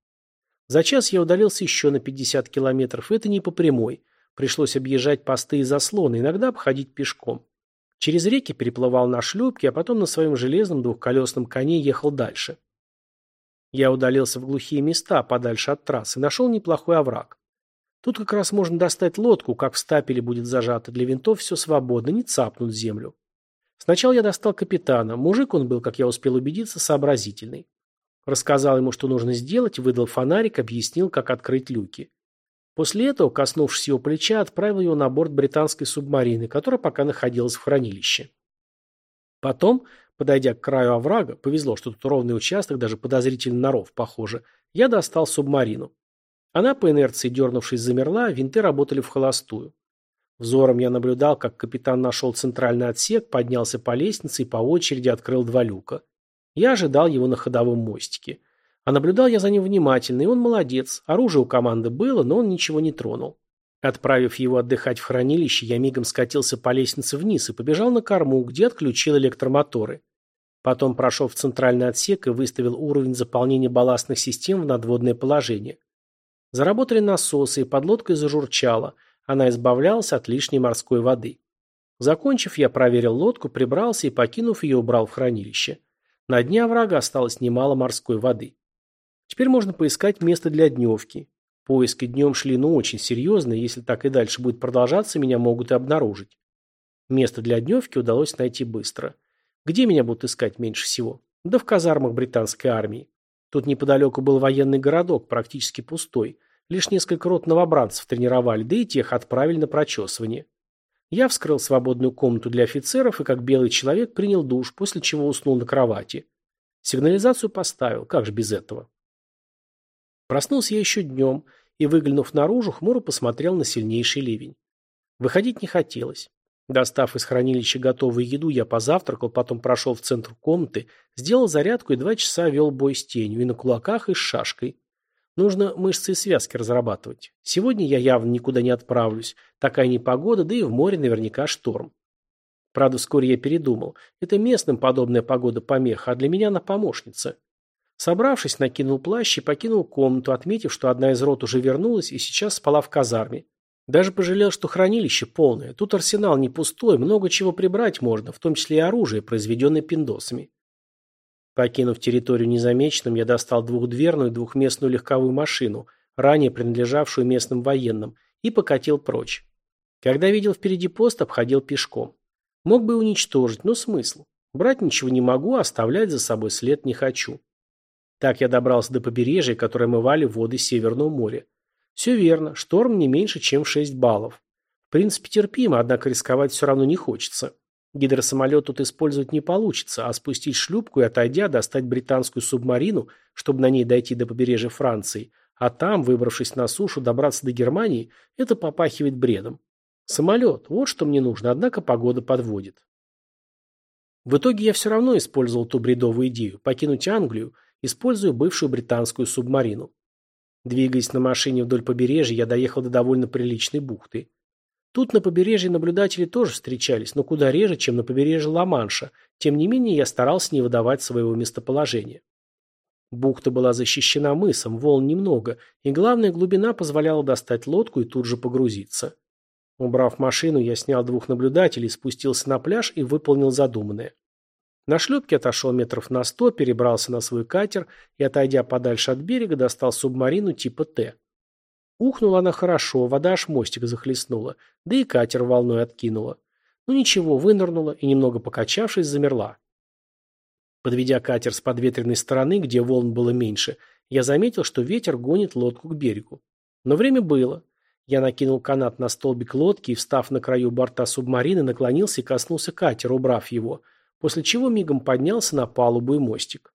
За час я удалился еще на 50 километров, это не по прямой. Пришлось объезжать посты и заслоны, иногда обходить пешком. Через реки переплывал на шлюпке, а потом на своем железном двухколесном коне ехал дальше. Я удалился в глухие места, подальше от трассы, нашел неплохой овраг. Тут как раз можно достать лодку, как в стапеле будет зажато, для винтов все свободно, не цапнут землю. Сначала я достал капитана, мужик он был, как я успел убедиться, сообразительный. Рассказал ему, что нужно сделать, выдал фонарик, объяснил, как открыть люки. После этого, коснувшись его плеча, отправил его на борт британской субмарины, которая пока находилась в хранилище. Потом, подойдя к краю оврага, повезло, что тут ровный участок, даже подозрительно на ров похоже, я достал субмарину. Она по инерции дернувшись замерла, винты работали в холостую. Взором я наблюдал, как капитан нашел центральный отсек, поднялся по лестнице и по очереди открыл два люка. Я ожидал его на ходовом мостике. А наблюдал я за ним внимательно, и он молодец. Оружие у команды было, но он ничего не тронул. Отправив его отдыхать в хранилище, я мигом скатился по лестнице вниз и побежал на корму, где отключил электромоторы. Потом прошел в центральный отсек и выставил уровень заполнения балластных систем в надводное положение. Заработали насосы, и подлодка зажурчала. Она избавлялась от лишней морской воды. Закончив, я проверил лодку, прибрался и, покинув ее, убрал в хранилище. На дне оврага осталось немало морской воды. Теперь можно поискать место для дневки. Поиски днем шли ну очень серьезно, и если так и дальше будет продолжаться, меня могут и обнаружить. Место для дневки удалось найти быстро. Где меня будут искать меньше всего? Да в казармах британской армии. Тут неподалеку был военный городок, практически пустой. Лишь несколько рот новобранцев тренировали, да и тех отправили на прочесывание. Я вскрыл свободную комнату для офицеров и, как белый человек, принял душ, после чего уснул на кровати. Сигнализацию поставил, как же без этого. Проснулся я еще днем и, выглянув наружу, хмуро посмотрел на сильнейший ливень. Выходить не хотелось. Достав из хранилища готовую еду, я позавтракал, потом прошел в центр комнаты, сделал зарядку и два часа вел бой с тенью, и на кулаках, и с шашкой. Нужно мышцы и связки разрабатывать. Сегодня я явно никуда не отправлюсь. Такая непогода, да и в море наверняка шторм. Правда, вскоре я передумал. Это местным подобная погода помеха, а для меня она помощница. Собравшись, накинул плащ и покинул комнату, отметив, что одна из рот уже вернулась и сейчас спала в казарме. Даже пожалел, что хранилище полное. Тут арсенал не пустой, много чего прибрать можно, в том числе и оружие, произведенное пиндосами. Покинув территорию незамеченным, я достал двухдверную двухместную легковую машину, ранее принадлежавшую местным военным, и покатил прочь. Когда видел впереди пост, обходил пешком. Мог бы уничтожить, но смысл? Брать ничего не могу, а оставлять за собой след не хочу. Так я добрался до побережья, которое омывали воды Северного моря. Все верно, шторм не меньше, чем в 6 баллов. В принципе, терпимо, однако рисковать все равно не хочется. Гидросамолет тут использовать не получится, а спустить шлюпку и, отойдя, достать британскую субмарину, чтобы на ней дойти до побережья Франции, а там, выбравшись на сушу, добраться до Германии, это попахивает бредом. Самолет, вот что мне нужно, однако погода подводит. В итоге я все равно использовал ту бредовую идею – покинуть Англию – используя бывшую британскую субмарину. Двигаясь на машине вдоль побережья, я доехал до довольно приличной бухты. Тут на побережье наблюдатели тоже встречались, но куда реже, чем на побережье Ла-Манша. Тем не менее, я старался не выдавать своего местоположения. Бухта была защищена мысом, волн немного, и главная глубина позволяла достать лодку и тут же погрузиться. Убрав машину, я снял двух наблюдателей, спустился на пляж и выполнил задуманное. На шлюпке отошел метров на сто, перебрался на свой катер и, отойдя подальше от берега, достал субмарину типа Т. Ухнула она хорошо, вода аж мостик захлестнула, да и катер волной откинула. Ну ничего, вынырнула и, немного покачавшись, замерла. Подведя катер с подветренной стороны, где волн было меньше, я заметил, что ветер гонит лодку к берегу. Но время было. Я накинул канат на столбик лодки и, встав на краю борта субмарины, наклонился и коснулся катера, убрав его – после чего мигом поднялся на палубу и мостик.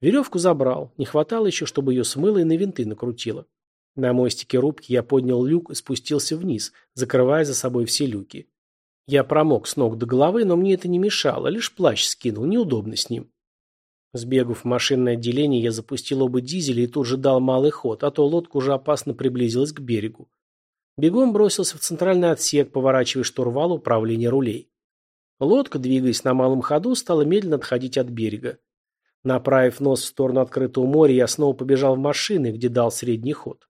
Веревку забрал, не хватало еще, чтобы ее смыло и на винты накрутило. На мостике рубки я поднял люк и спустился вниз, закрывая за собой все люки. Я промок с ног до головы, но мне это не мешало, лишь плащ скинул, неудобно с ним. Сбегав в машинное отделение, я запустил оба дизеля и тут же дал малый ход, а то лодка уже опасно приблизилась к берегу. Бегом бросился в центральный отсек, поворачивая штурвал управления рулей. Лодка, двигаясь на малом ходу, стала медленно отходить от берега. Направив нос в сторону открытого моря, я снова побежал в машины, где дал средний ход.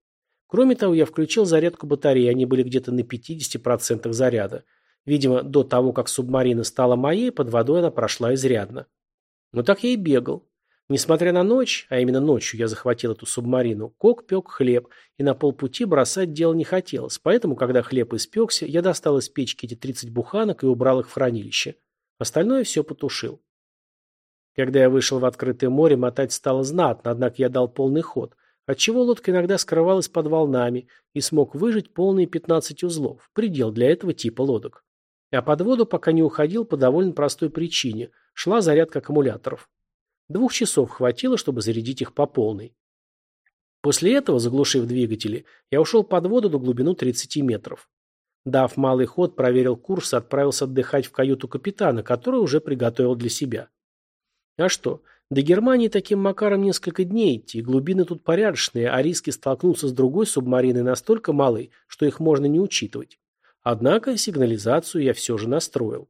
Кроме того, я включил зарядку батареи, они были где-то на 50% заряда. Видимо, до того, как субмарина стала моей, под водой она прошла изрядно. Но так я и бегал. Несмотря на ночь, а именно ночью я захватил эту субмарину, Кок пек хлеб, и на полпути бросать дело не хотелось, поэтому, когда хлеб испекся, я достал из печки эти 30 буханок и убрал их в хранилище. Остальное все потушил. Когда я вышел в открытое море, мотать стало знатно, однако я дал полный ход, отчего лодка иногда скрывалась под волнами и смог выжить полные 15 узлов, предел для этого типа лодок. А под воду пока не уходил по довольно простой причине – шла зарядка аккумуляторов. Двух часов хватило, чтобы зарядить их по полной. После этого, заглушив двигатели, я ушел под воду до глубину 30 метров. Дав малый ход, проверил курс и отправился отдыхать в каюту капитана, который уже приготовил для себя. А что, до Германии таким макаром несколько дней идти, глубины тут порядочные, а риски столкнуться с другой субмариной настолько малы, что их можно не учитывать. Однако сигнализацию я все же настроил.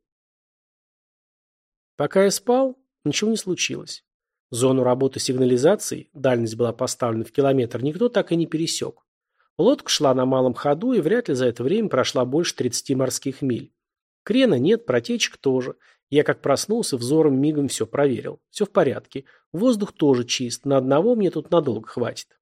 Пока я спал, ничего не случилось. Зону работы сигнализации, дальность была поставлена в километр, никто так и не пересек. Лодка шла на малом ходу и вряд ли за это время прошла больше 30 морских миль. Крена нет, протечек тоже. Я как проснулся, взором мигом все проверил. Все в порядке. Воздух тоже чист, на одного мне тут надолго хватит.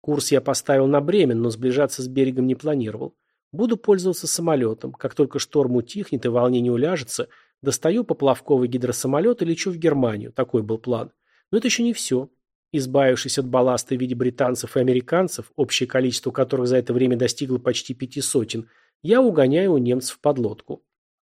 Курс я поставил на Бремен, но сближаться с берегом не планировал. Буду пользоваться самолетом. Как только шторм утихнет и волнение уляжется, достаю поплавковый гидросамолет и лечу в Германию. Такой был план. Но это еще не все. Избавившись от балласта в виде британцев и американцев, общее количество которых за это время достигло почти пяти сотен, я угоняю у немцев подлодку.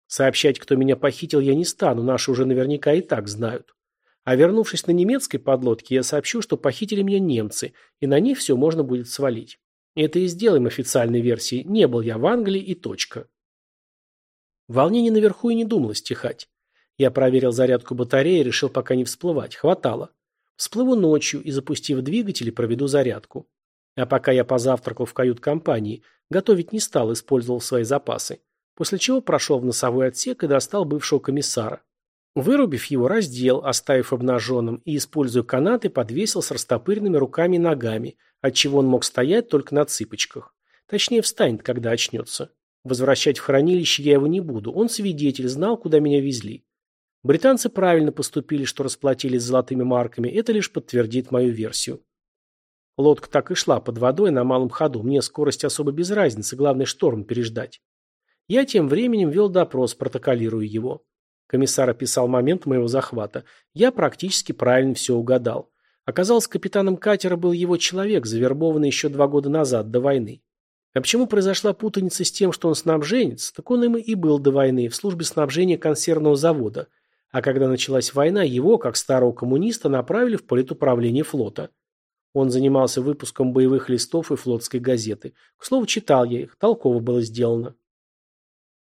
Сообщать, кто меня похитил, я не стану, наши уже наверняка и так знают. А вернувшись на немецкой подлодке, я сообщу, что похитили меня немцы, и на них все можно будет свалить. Это и сделаем официальной версией. Не был я в Англии и точка. Волнение наверху и не думало стихать. Я проверил зарядку батареи и решил пока не всплывать. Хватало. Всплыву ночью и, запустив двигатели, проведу зарядку. А пока я позавтракал в кают-компании, готовить не стал, использовал свои запасы. После чего прошел в носовой отсек и достал бывшего комиссара. Вырубив его, раздел, оставив обнаженным, и, используя канаты, подвесил с растопыренными руками и ногами, отчего он мог стоять только на цыпочках. Точнее, встанет, когда очнется. Возвращать в хранилище я его не буду, он свидетель, знал, куда меня везли. Британцы правильно поступили, что расплатились золотыми марками, это лишь подтвердит мою версию. Лодка так и шла под водой на малом ходу, мне скорость особо без разницы, главное шторм переждать. Я тем временем вел допрос, протоколируя его. Комиссар описал момент моего захвата. Я практически правильно все угадал. Оказалось, капитаном катера был его человек, завербованный еще два года назад, до войны. А почему произошла путаница с тем, что он снабженец, так он им и был до войны, в службе снабжения консервного завода. А когда началась война, его, как старого коммуниста, направили в политуправление флота. Он занимался выпуском боевых листов и флотской газеты. К слову, читал я их, толково было сделано.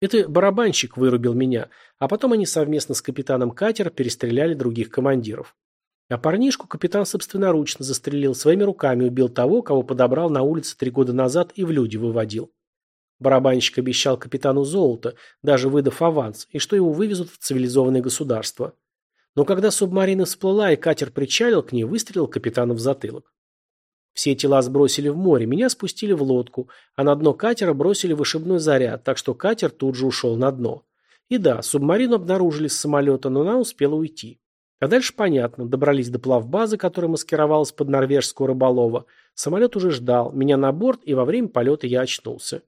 Это барабанщик вырубил меня, а потом они совместно с капитаном катера перестреляли других командиров. А парнишку капитан собственноручно застрелил, своими руками убил того, кого подобрал на улице три года назад и в люди выводил. Барабанщик обещал капитану золото, даже выдав аванс, и что его вывезут в цивилизованное государство. Но когда субмарина всплыла и катер причалил к ней, выстрелил капитану в затылок. Все тела сбросили в море, меня спустили в лодку, а на дно катера бросили вышибной заряд, так что катер тут же ушел на дно. И да, субмарину обнаружили с самолета, но она успела уйти. А дальше понятно, добрались до плавбазы, которая маскировалась под норвежского рыболова. Самолет уже ждал, меня на борт, и во время полета я очнулся.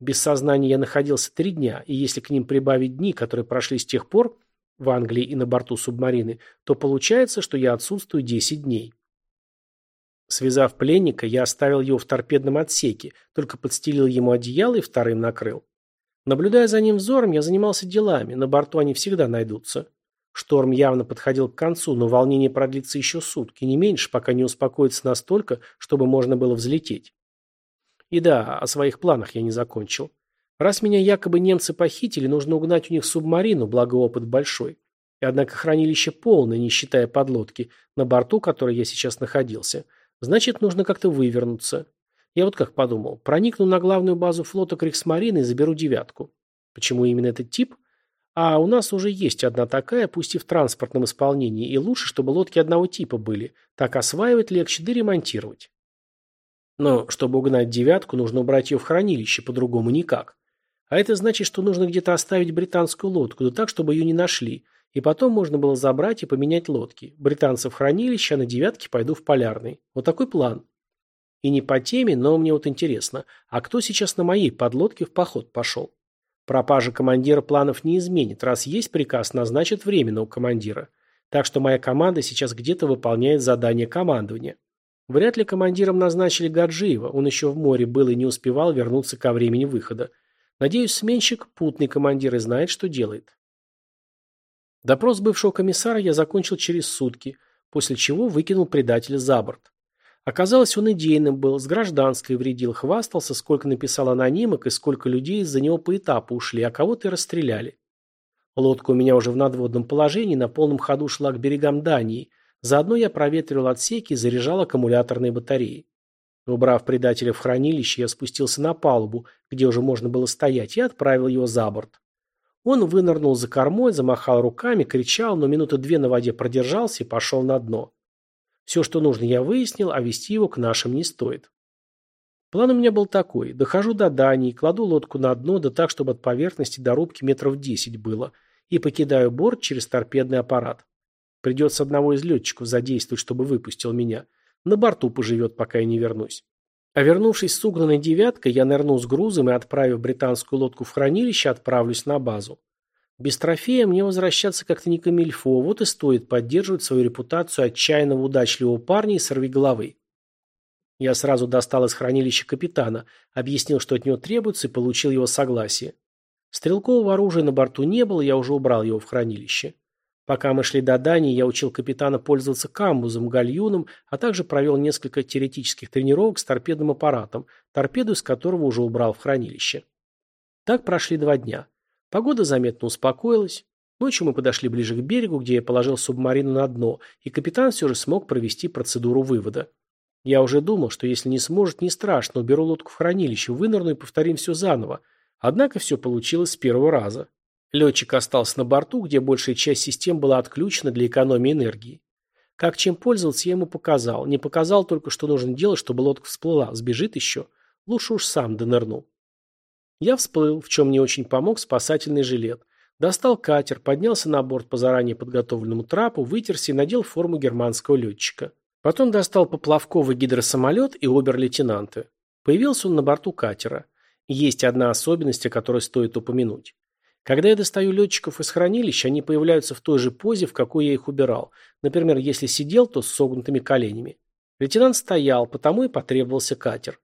Без сознания я находился три дня, и если к ним прибавить дни, которые прошли с тех пор в Англии и на борту субмарины, то получается, что я отсутствую 10 дней. Связав пленника, я оставил его в торпедном отсеке, только подстелил ему одеяло и вторым накрыл. Наблюдая за ним взором, я занимался делами, на борту они всегда найдутся. Шторм явно подходил к концу, но волнение продлится еще сутки, не меньше, пока не успокоится настолько, чтобы можно было взлететь. И да, о своих планах я не закончил. Раз меня якобы немцы похитили, нужно угнать у них субмарину, благо опыт большой. И однако хранилище полное, не считая подлодки, на борту которой я сейчас находился – Значит, нужно как-то вывернуться. Я вот как подумал. Проникну на главную базу флота Криксмарины и заберу девятку. Почему именно этот тип? А у нас уже есть одна такая, пусть и в транспортном исполнении, и лучше, чтобы лодки одного типа были. Так осваивать легче, да ремонтировать. Но чтобы угнать девятку, нужно убрать ее в хранилище, по-другому никак. А это значит, что нужно где-то оставить британскую лодку, да так, чтобы ее не нашли. И потом можно было забрать и поменять лодки. Британцев хранилище, а на девятке пойду в полярный. Вот такой план. И не по теме, но мне вот интересно, а кто сейчас на моей подлодке в поход пошел? Пропажа командира планов не изменит. Раз есть приказ, назначит временного командира. Так что моя команда сейчас где-то выполняет задание командования. Вряд ли командиром назначили Гаджиева, он еще в море был и не успевал вернуться ко времени выхода. Надеюсь, сменщик, путный командир и знает, что делает. Допрос бывшего комиссара я закончил через сутки, после чего выкинул предателя за борт. Оказалось, он идейным был, с гражданской вредил, хвастался, сколько написал анонимок и сколько людей из-за него по этапу ушли, а кого-то и расстреляли. Лодка у меня уже в надводном положении на полном ходу шла к берегам Дании. Заодно я проветривал отсеки и заряжал аккумуляторные батареи. Убрав предателя в хранилище, я спустился на палубу, где уже можно было стоять, и отправил его за борт. Он вынырнул за кормой, замахал руками, кричал, но минуты две на воде продержался и пошел на дно. Все, что нужно, я выяснил, а вести его к нашим не стоит. План у меня был такой. Дохожу до Дании, кладу лодку на дно, да так, чтобы от поверхности до рубки метров десять было, и покидаю борт через торпедный аппарат. Придется одного из летчиков задействовать, чтобы выпустил меня. На борту поживет, пока я не вернусь. А вернувшись с угнанной девяткой, я нырну с грузом и, отправив британскую лодку в хранилище, отправлюсь на базу. Без трофея мне возвращаться как-то не камильфо, вот и стоит поддерживать свою репутацию отчаянного удачливого парня и сорвиголовы. Я сразу достал из хранилища капитана, объяснил, что от него требуется, и получил его согласие. Стрелкового оружия на борту не было, я уже убрал его в хранилище. Пока мы шли до Дании, я учил капитана пользоваться камбузом, гальюном, а также провел несколько теоретических тренировок с торпедным аппаратом, торпеду из которого уже убрал в хранилище. Так прошли два дня. Погода заметно успокоилась. Ночью мы подошли ближе к берегу, где я положил субмарину на дно, и капитан все же смог провести процедуру вывода. Я уже думал, что если не сможет, не страшно, уберу лодку в хранилище, вынырну и повторим все заново. Однако все получилось с первого раза. Летчик остался на борту, где большая часть систем была отключена для экономии энергии. Как чем пользоваться, я ему показал. Не показал только, что нужно делать, чтобы лодка всплыла. Сбежит еще. Лучше уж сам донырнул. Я всплыл, в чем мне очень помог спасательный жилет. Достал катер, поднялся на борт по заранее подготовленному трапу, вытерся и надел форму германского летчика. Потом достал поплавковый гидросамолет и обер-лейтенанта. Появился он на борту катера. Есть одна особенность, о которой стоит упомянуть. Когда я достаю летчиков из хранилища, они появляются в той же позе, в какой я их убирал. Например, если сидел, то с согнутыми коленями. Лейтенант стоял, потому и потребовался катер.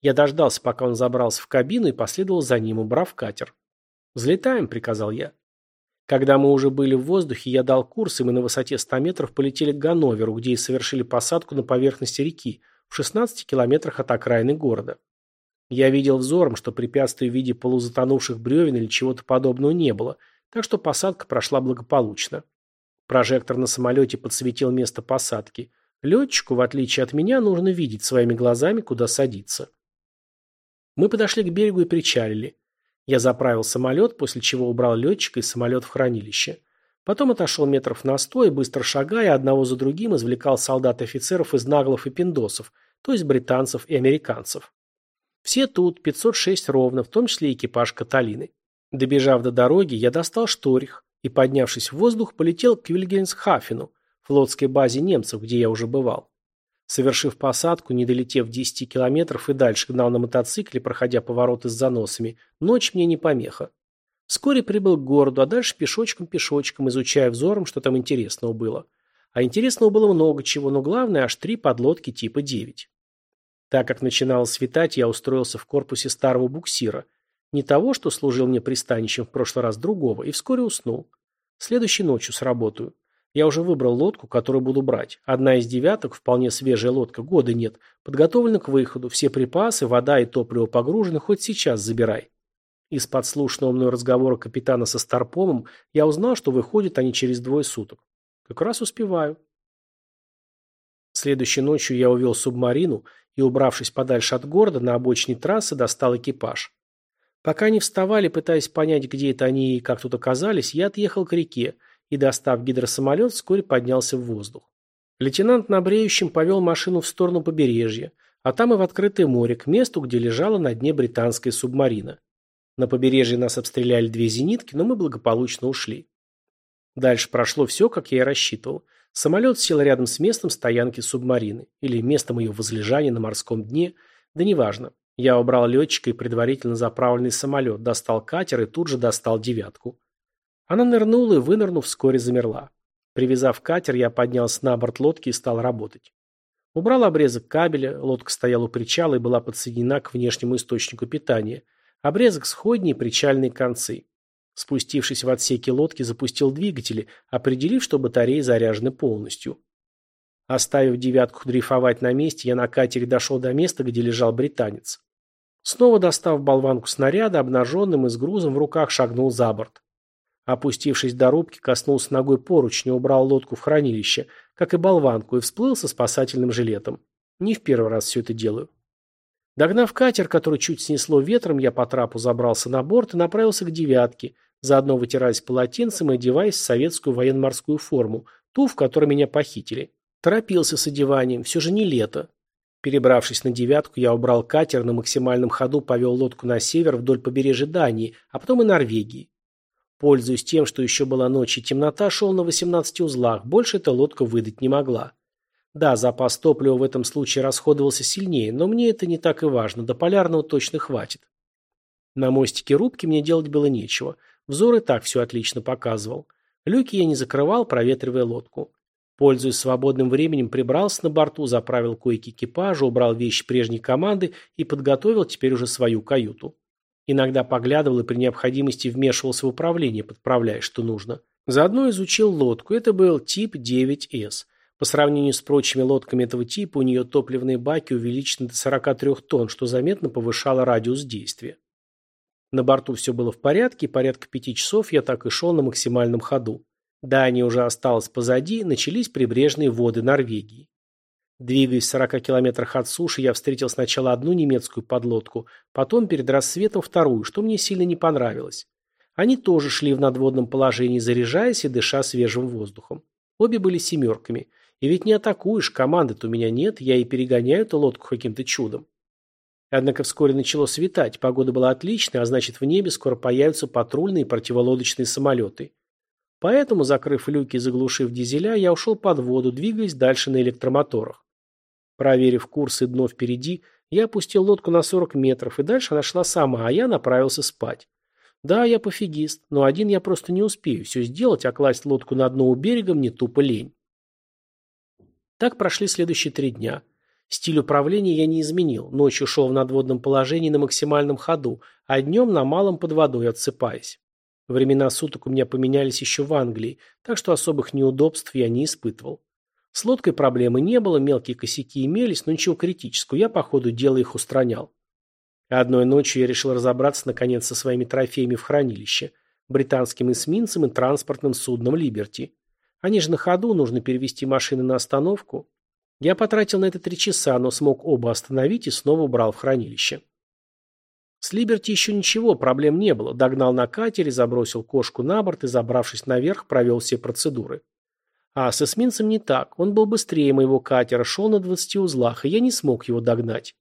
Я дождался, пока он забрался в кабину и последовал за ним, убрав катер. «Взлетаем», — приказал я. Когда мы уже были в воздухе, я дал курс, и мы на высоте 100 метров полетели к Ганноверу, где и совершили посадку на поверхности реки, в 16 километрах от окраины города. Я видел взором, что препятствий в виде полузатонувших бревен или чего-то подобного не было, так что посадка прошла благополучно. Прожектор на самолете подсветил место посадки. Летчику, в отличие от меня, нужно видеть своими глазами, куда садиться. Мы подошли к берегу и причалили. Я заправил самолет, после чего убрал летчика и самолет в хранилище. Потом отошел метров на сто и, быстро шагая, одного за другим извлекал солдат и офицеров из наглов и пиндосов, то есть британцев и американцев. Все тут, 506 ровно, в том числе экипаж Каталины. Добежав до дороги, я достал шторих и, поднявшись в воздух, полетел к Вильгельмсхафену, флотской базе немцев, где я уже бывал. Совершив посадку, не долетев 10 километров и дальше гнал на мотоцикле, проходя повороты с заносами, ночь мне не помеха. Вскоре прибыл к городу, а дальше пешочком-пешочком, изучая взором, что там интересного было. А интересного было много чего, но главное аж три подлодки типа 9. Так как начинало светать, я устроился в корпусе старого буксира. Не того, что служил мне пристанищем в прошлый раз другого, и вскоре уснул. Следующей ночью сработаю. Я уже выбрал лодку, которую буду брать. Одна из девяток, вполне свежая лодка, года нет, подготовлена к выходу. Все припасы, вода и топливо погружены, хоть сейчас забирай. Из подслушанного мной разговора капитана со Старпомом я узнал, что выходят они через двое суток. Как раз успеваю. Следующей ночью я увел субмарину и, убравшись подальше от города, на обочине трассы достал экипаж. Пока они вставали, пытаясь понять, где это они и как тут оказались, я отъехал к реке, и, достав гидросамолет, вскоре поднялся в воздух. Лейтенант на бреющем повел машину в сторону побережья, а там и в открытое море, к месту, где лежала на дне британская субмарина. На побережье нас обстреляли две зенитки, но мы благополучно ушли. Дальше прошло все, как я и рассчитывал. Самолет сел рядом с местом стоянки субмарины, или местом ее возлежания на морском дне, да неважно. Я убрал летчика и предварительно заправленный самолет, достал катер и тут же достал девятку. Она нырнула и, вынырнув, вскоре замерла. Привязав катер, я поднялся на борт лодки и стал работать. Убрал обрезок кабеля, лодка стояла у причала и была подсоединена к внешнему источнику питания. Обрезок сходни и причальные концы. Спустившись в отсеке лодки, запустил двигатели, определив, что батареи заряжены полностью. Оставив девятку дрейфовать на месте, я на катере дошел до места, где лежал британец. Снова достав болванку снаряда, обнаженным и с грузом в руках шагнул за борт. Опустившись до рубки, коснулся ногой поручня, убрал лодку в хранилище, как и болванку, и всплыл со спасательным жилетом. Не в первый раз все это делаю. Догнав катер, который чуть снесло ветром, я по трапу забрался на борт и направился к девятке, заодно вытираясь полотенцем и одеваясь в советскую военно-морскую форму, ту, в которой меня похитили. Торопился с одеванием, все же не лето. Перебравшись на девятку, я убрал катер, на максимальном ходу повел лодку на север вдоль побережья Дании, а потом и Норвегии. Пользуясь тем, что еще была ночь и темнота, шел на 18 узлах, больше эта лодка выдать не могла. Да, запас топлива в этом случае расходовался сильнее, но мне это не так и важно, до полярного точно хватит. На мостике рубки мне делать было нечего. Взор и так все отлично показывал. Люки я не закрывал, проветривая лодку. Пользуясь свободным временем, прибрался на борту, заправил койки экипажа, убрал вещи прежней команды и подготовил теперь уже свою каюту. Иногда поглядывал и при необходимости вмешивался в управление, подправляя, что нужно. Заодно изучил лодку. Это был тип 9С. По сравнению с прочими лодками этого типа, у нее топливные баки увеличены до 43 тонн, что заметно повышало радиус действия. На борту все было в порядке, и порядка пяти часов я так и шел на максимальном ходу. Дания уже осталась позади, начались прибрежные воды Норвегии. Двигаясь в 40 километрах от суши, я встретил сначала одну немецкую подлодку, потом перед рассветом вторую, что мне сильно не понравилось. Они тоже шли в надводном положении, заряжаясь и дыша свежим воздухом. Обе были семерками. И ведь не атакуешь, команды-то у меня нет, я и перегоняю эту лодку каким-то чудом. Однако вскоре начало светать, погода была отличная, а значит в небе скоро появятся патрульные противолодочные самолеты. Поэтому, закрыв люки и заглушив дизеля, я ушел под воду, двигаясь дальше на электромоторах. Проверив курс и дно впереди, я опустил лодку на 40 метров, и дальше она шла сама, а я направился спать. Да, я пофигист, но один я просто не успею все сделать, а класть лодку на дно у берега мне тупо лень. Так прошли следующие три дня. Стиль управления я не изменил, ночью шел в надводном положении на максимальном ходу, а днем на малом под водой отсыпаясь. Времена суток у меня поменялись еще в Англии, так что особых неудобств я не испытывал. С лодкой проблемы не было, мелкие косяки имелись, но ничего критического, я по ходу дела их устранял. Одной ночью я решил разобраться наконец со своими трофеями в хранилище, британским эсминцем и транспортным судном «Либерти». Они же на ходу, нужно перевести машины на остановку. Я потратил на это три часа, но смог оба остановить и снова убрал в хранилище. С «Либерти» еще ничего, проблем не было. Догнал на катере, забросил кошку на борт и, забравшись наверх, провел все процедуры. А с эсминцем не так. Он был быстрее моего катера, шел на 20 узлах, и я не смог его догнать.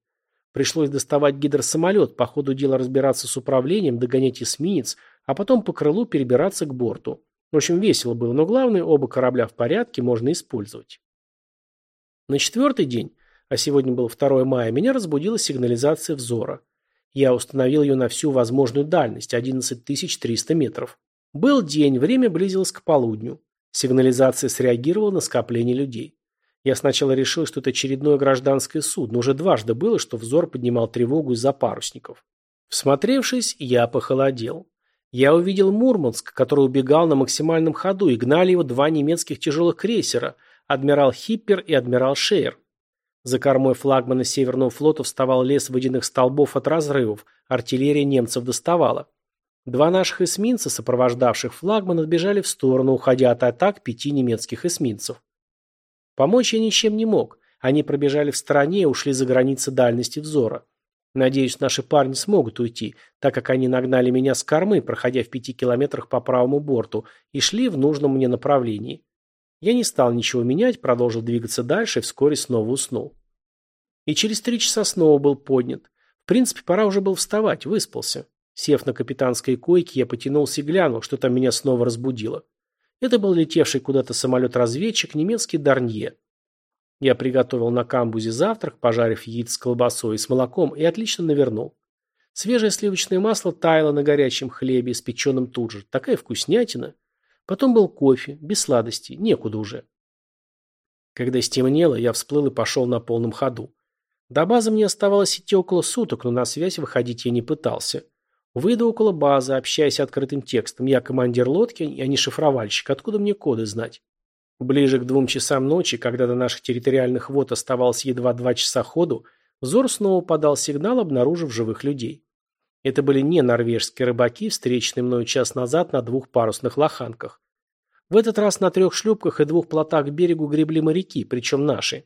Пришлось доставать гидросамолет, по ходу дела разбираться с управлением, догонять эсминец, а потом по крылу перебираться к борту. В общем, весело было, но главное, оба корабля в порядке, можно использовать. На четвертый день, а сегодня был 2 мая, меня разбудила сигнализация взора. Я установил ее на всю возможную дальность, 11300 метров. Был день, время близилось к полудню. Сигнализация среагировала на скопление людей. Я сначала решил, что это очередное гражданское судно. Уже дважды было, что взор поднимал тревогу из-за парусников. Всмотревшись, я похолодел. Я увидел Мурманск, который убегал на максимальном ходу, и гнали его два немецких тяжелых крейсера – адмирал Хиппер и адмирал Шейер. За кормой флагмана Северного флота вставал лес водяных столбов от разрывов, артиллерия немцев доставала. Два наших эсминца, сопровождавших флагман, отбежали в сторону, уходя от атак пяти немецких эсминцев. Помочь я ничем не мог. Они пробежали в стороне и ушли за границы дальности взора. Надеюсь, наши парни смогут уйти, так как они нагнали меня с кормы, проходя в пяти километрах по правому борту, и шли в нужном мне направлении. Я не стал ничего менять, продолжил двигаться дальше и вскоре снова уснул. И через три часа снова был поднят. В принципе, пора уже был вставать, выспался. Сев на капитанской койке, я потянулся и глянул, что там меня снова разбудило. Это был летевший куда-то самолет-разведчик, немецкий Дарнье. Я приготовил на камбузе завтрак, пожарив яиц с колбасой и с молоком, и отлично навернул. Свежее сливочное масло таяло на горячем хлебе, испеченном тут же. Такая вкуснятина. Потом был кофе, без сладостей, некуда уже. Когда стемнело, я всплыл и пошел на полном ходу. До базы мне оставалось идти около суток, но на связь выходить я не пытался. Выйду около базы, общаясь открытым текстом. Я командир лодки, а не шифровальщик. Откуда мне коды знать? Ближе к двум часам ночи, когда до наших территориальных вод оставалось едва два часа ходу, взор снова подал сигнал, обнаружив живых людей. Это были не норвежские рыбаки, встреченные мною час назад на двух парусных лоханках. В этот раз на трех шлюпках и двух плотах к берегу гребли моряки, причем наши.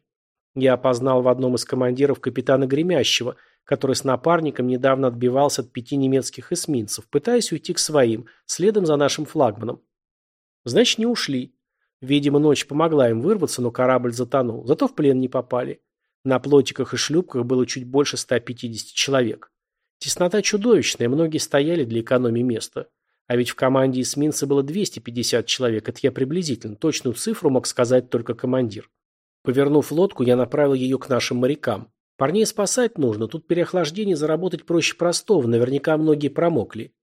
Я опознал в одном из командиров капитана Гремящего, который с напарником недавно отбивался от пяти немецких эсминцев, пытаясь уйти к своим, следом за нашим флагманом. Значит, не ушли. Видимо, ночь помогла им вырваться, но корабль затонул. Зато в плен не попали. На плотиках и шлюпках было чуть больше 150 человек. Теснота чудовищная, многие стояли для экономии места. А ведь в команде эсминца было 250 человек, это я приблизительно, точную цифру мог сказать только командир. Повернув лодку, я направил ее к нашим морякам. Парней спасать нужно, тут переохлаждение заработать проще простого, наверняка многие промокли.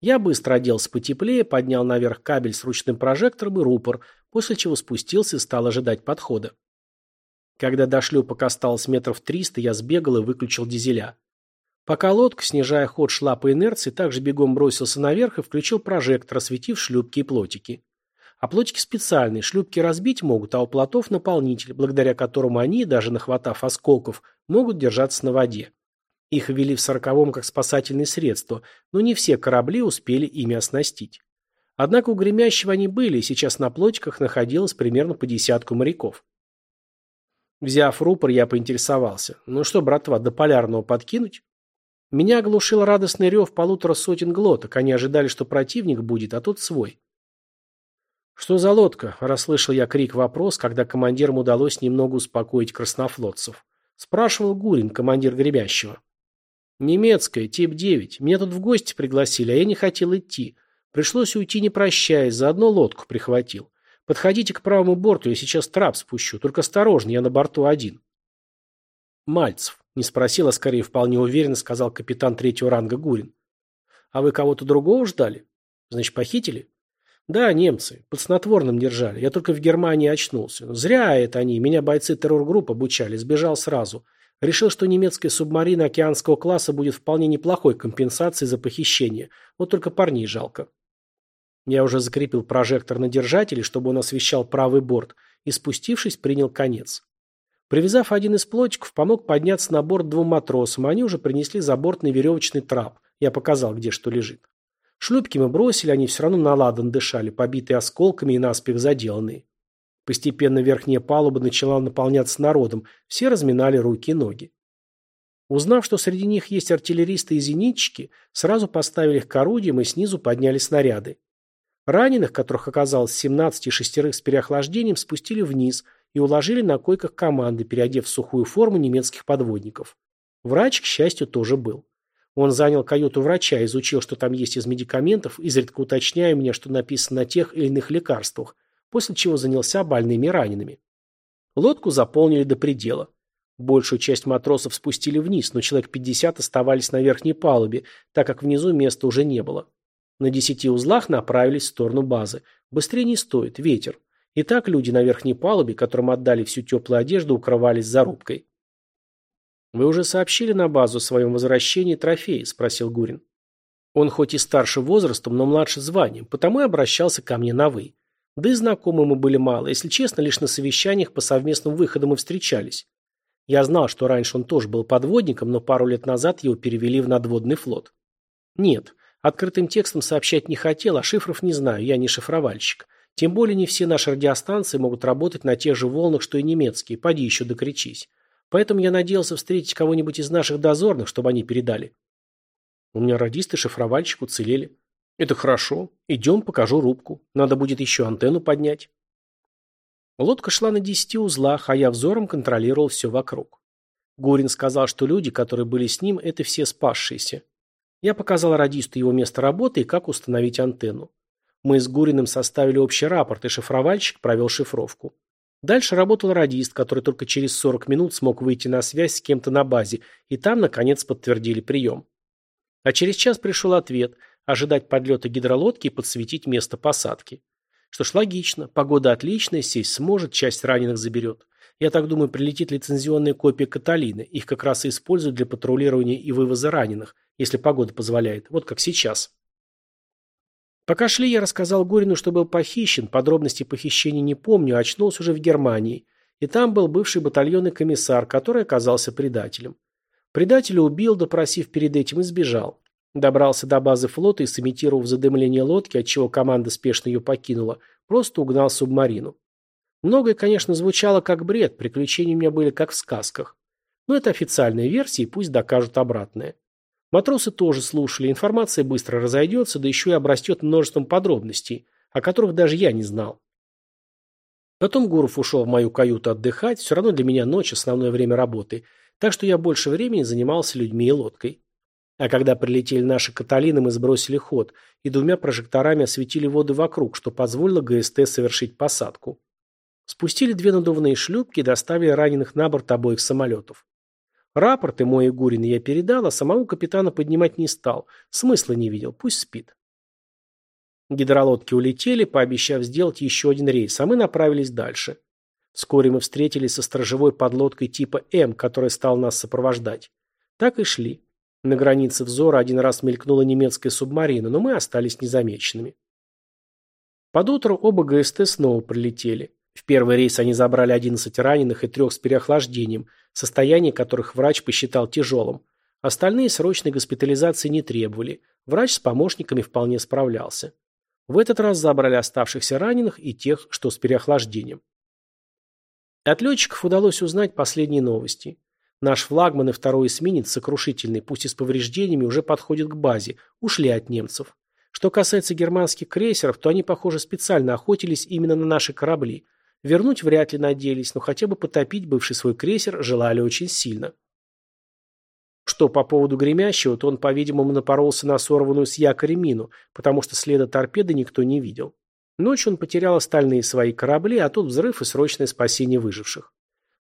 Я быстро оделся потеплее, поднял наверх кабель с ручным прожектором и рупор, после чего спустился и стал ожидать подхода. Когда до шлюпок осталось метров триста, я сбегал и выключил дизеля. Пока лодка, снижая ход, шла по инерции, также бегом бросился наверх и включил прожектор, осветив шлюпки и плотики. А плотики специальные, шлюпки разбить могут, а у плотов наполнитель, благодаря которому они, даже нахватав осколков, могут держаться на воде. Их ввели в сороковом как спасательные средства, но не все корабли успели ими оснастить. Однако у гремящего они были, и сейчас на плотиках находилось примерно по десятку моряков. Взяв рупор, я поинтересовался. «Ну что, братва, до полярного подкинуть?» Меня оглушил радостный рев полутора сотен глоток. Они ожидали, что противник будет, а тут свой. «Что за лодка?» – расслышал я крик-вопрос, когда командирам удалось немного успокоить краснофлотцев. Спрашивал Гурин, командир гребящего. «Немецкая, тип 9. Меня тут в гости пригласили, а я не хотел идти. Пришлось уйти не прощаясь, заодно лодку прихватил. Подходите к правому борту, я сейчас трап спущу. Только осторожно, я на борту один». «Мальцев», – не спросил, а скорее вполне уверенно сказал капитан третьего ранга Гурин. «А вы кого-то другого ждали? Значит, похитили?» Да, немцы. Под снотворным держали. Я только в Германии очнулся. Зря это они. Меня бойцы террор-групп обучали. Сбежал сразу. Решил, что немецкая субмарина океанского класса будет вполне неплохой компенсацией за похищение. Вот только парней жалко. Я уже закрепил прожектор на держателе, чтобы он освещал правый борт, и, спустившись, принял конец. Привязав один из плотиков, помог подняться на борт двум матросам, они уже принесли забортный веревочный трап. Я показал, где что лежит. Шлюпки мы бросили, они все равно на ладан дышали, побитые осколками и наспех заделанные. Постепенно верхняя палуба начала наполняться народом, все разминали руки и ноги. Узнав, что среди них есть артиллеристы и зенитчики, сразу поставили их к орудиям и снизу подняли снаряды. Раненых, которых оказалось 17 и шестерых с переохлаждением, спустили вниз и уложили на койках команды, переодев в сухую форму немецких подводников. Врач, к счастью, тоже был. Он занял каюту врача, изучил, что там есть из медикаментов, изредка уточняя мне, что написано на тех или иных лекарствах, после чего занялся больными ранеными. Лодку заполнили до предела. Большую часть матросов спустили вниз, но человек 50 оставались на верхней палубе, так как внизу места уже не было. На десяти узлах направились в сторону базы. Быстрее не стоит, ветер. И так люди на верхней палубе, которым отдали всю теплую одежду, укрывались зарубкой. «Вы уже сообщили на базу о своем возвращении трофеи?» – спросил Гурин. Он хоть и старше возрастом, но младше званием, потому и обращался ко мне на «вы». Да и знакомы мы были мало, если честно, лишь на совещаниях по совместным выходам и встречались. Я знал, что раньше он тоже был подводником, но пару лет назад его перевели в надводный флот. Нет, открытым текстом сообщать не хотел, а шифров не знаю, я не шифровальщик. Тем более не все наши радиостанции могут работать на тех же волнах, что и немецкие, поди еще докричись. Поэтому я надеялся встретить кого-нибудь из наших дозорных, чтобы они передали. У меня радист и шифровальщик уцелели. Это хорошо. Идем, покажу рубку. Надо будет еще антенну поднять. Лодка шла на десяти узлах, а я взором контролировал все вокруг. Гурин сказал, что люди, которые были с ним, это все спасшиеся. Я показал радисту его место работы и как установить антенну. Мы с Гуриным составили общий рапорт, и шифровальщик провел шифровку. Дальше работал радист, который только через 40 минут смог выйти на связь с кем-то на базе, и там, наконец, подтвердили прием. А через час пришел ответ – ожидать подлета гидролодки и подсветить место посадки. Что ж, логично, погода отличная, сесть сможет, часть раненых заберет. Я так думаю, прилетит лицензионная копия Каталины, их как раз и используют для патрулирования и вывоза раненых, если погода позволяет, вот как сейчас. Пока шли, я рассказал Горину, что был похищен, подробности похищения не помню, очнулся уже в Германии. И там был бывший батальонный комиссар, который оказался предателем. Предателя убил, допросив перед этим, и сбежал. Добрался до базы флота и, сымитировав задымление лодки, отчего команда спешно ее покинула, просто угнал субмарину. Многое, конечно, звучало как бред, приключения у меня были как в сказках. Но это официальная версия, и пусть докажут обратное. Матросы тоже слушали, информация быстро разойдется, да еще и обрастет множеством подробностей, о которых даже я не знал. Потом Гуров ушел в мою каюту отдыхать, все равно для меня ночь – основное время работы, так что я больше времени занимался людьми и лодкой. А когда прилетели наши Каталины, мы сбросили ход и двумя прожекторами осветили воды вокруг, что позволило ГСТ совершить посадку. Спустили две надувные шлюпки и доставили раненых на борт обоих самолетов. Рапорты мой и Гурин я передал, а самого капитана поднимать не стал. Смысла не видел, пусть спит. Гидролодки улетели, пообещав сделать еще один рейс, а мы направились дальше. Вскоре мы встретились со сторожевой подлодкой типа М, которая стала нас сопровождать. Так и шли. На границе взора один раз мелькнула немецкая субмарина, но мы остались незамеченными. Под утро оба ГСТ снова прилетели. В первый рейс они забрали 11 раненых и трех с переохлаждением, состояние которых врач посчитал тяжелым. Остальные срочной госпитализации не требовали. Врач с помощниками вполне справлялся. В этот раз забрали оставшихся раненых и тех, что с переохлаждением. От летчиков удалось узнать последние новости. Наш флагман и второй эсминец, сокрушительный, пусть и с повреждениями, уже подходят к базе, ушли от немцев. Что касается германских крейсеров, то они, похоже, специально охотились именно на наши корабли – Вернуть вряд ли надеялись, но хотя бы потопить бывший свой крейсер желали очень сильно. Что по поводу гремящего, то он, по-видимому, напоролся на сорванную с якоря мину, потому что следа торпеды никто не видел. Ночью он потерял остальные свои корабли, а тут взрыв и срочное спасение выживших.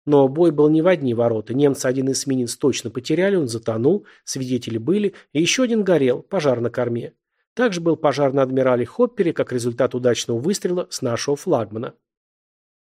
Но бой был не в одни ворота. Немцы один эсминец точно потеряли, он затонул, свидетели были, и еще один горел, пожар на корме. Также был пожар на адмирале Хоппере, как результат удачного выстрела с нашего флагмана.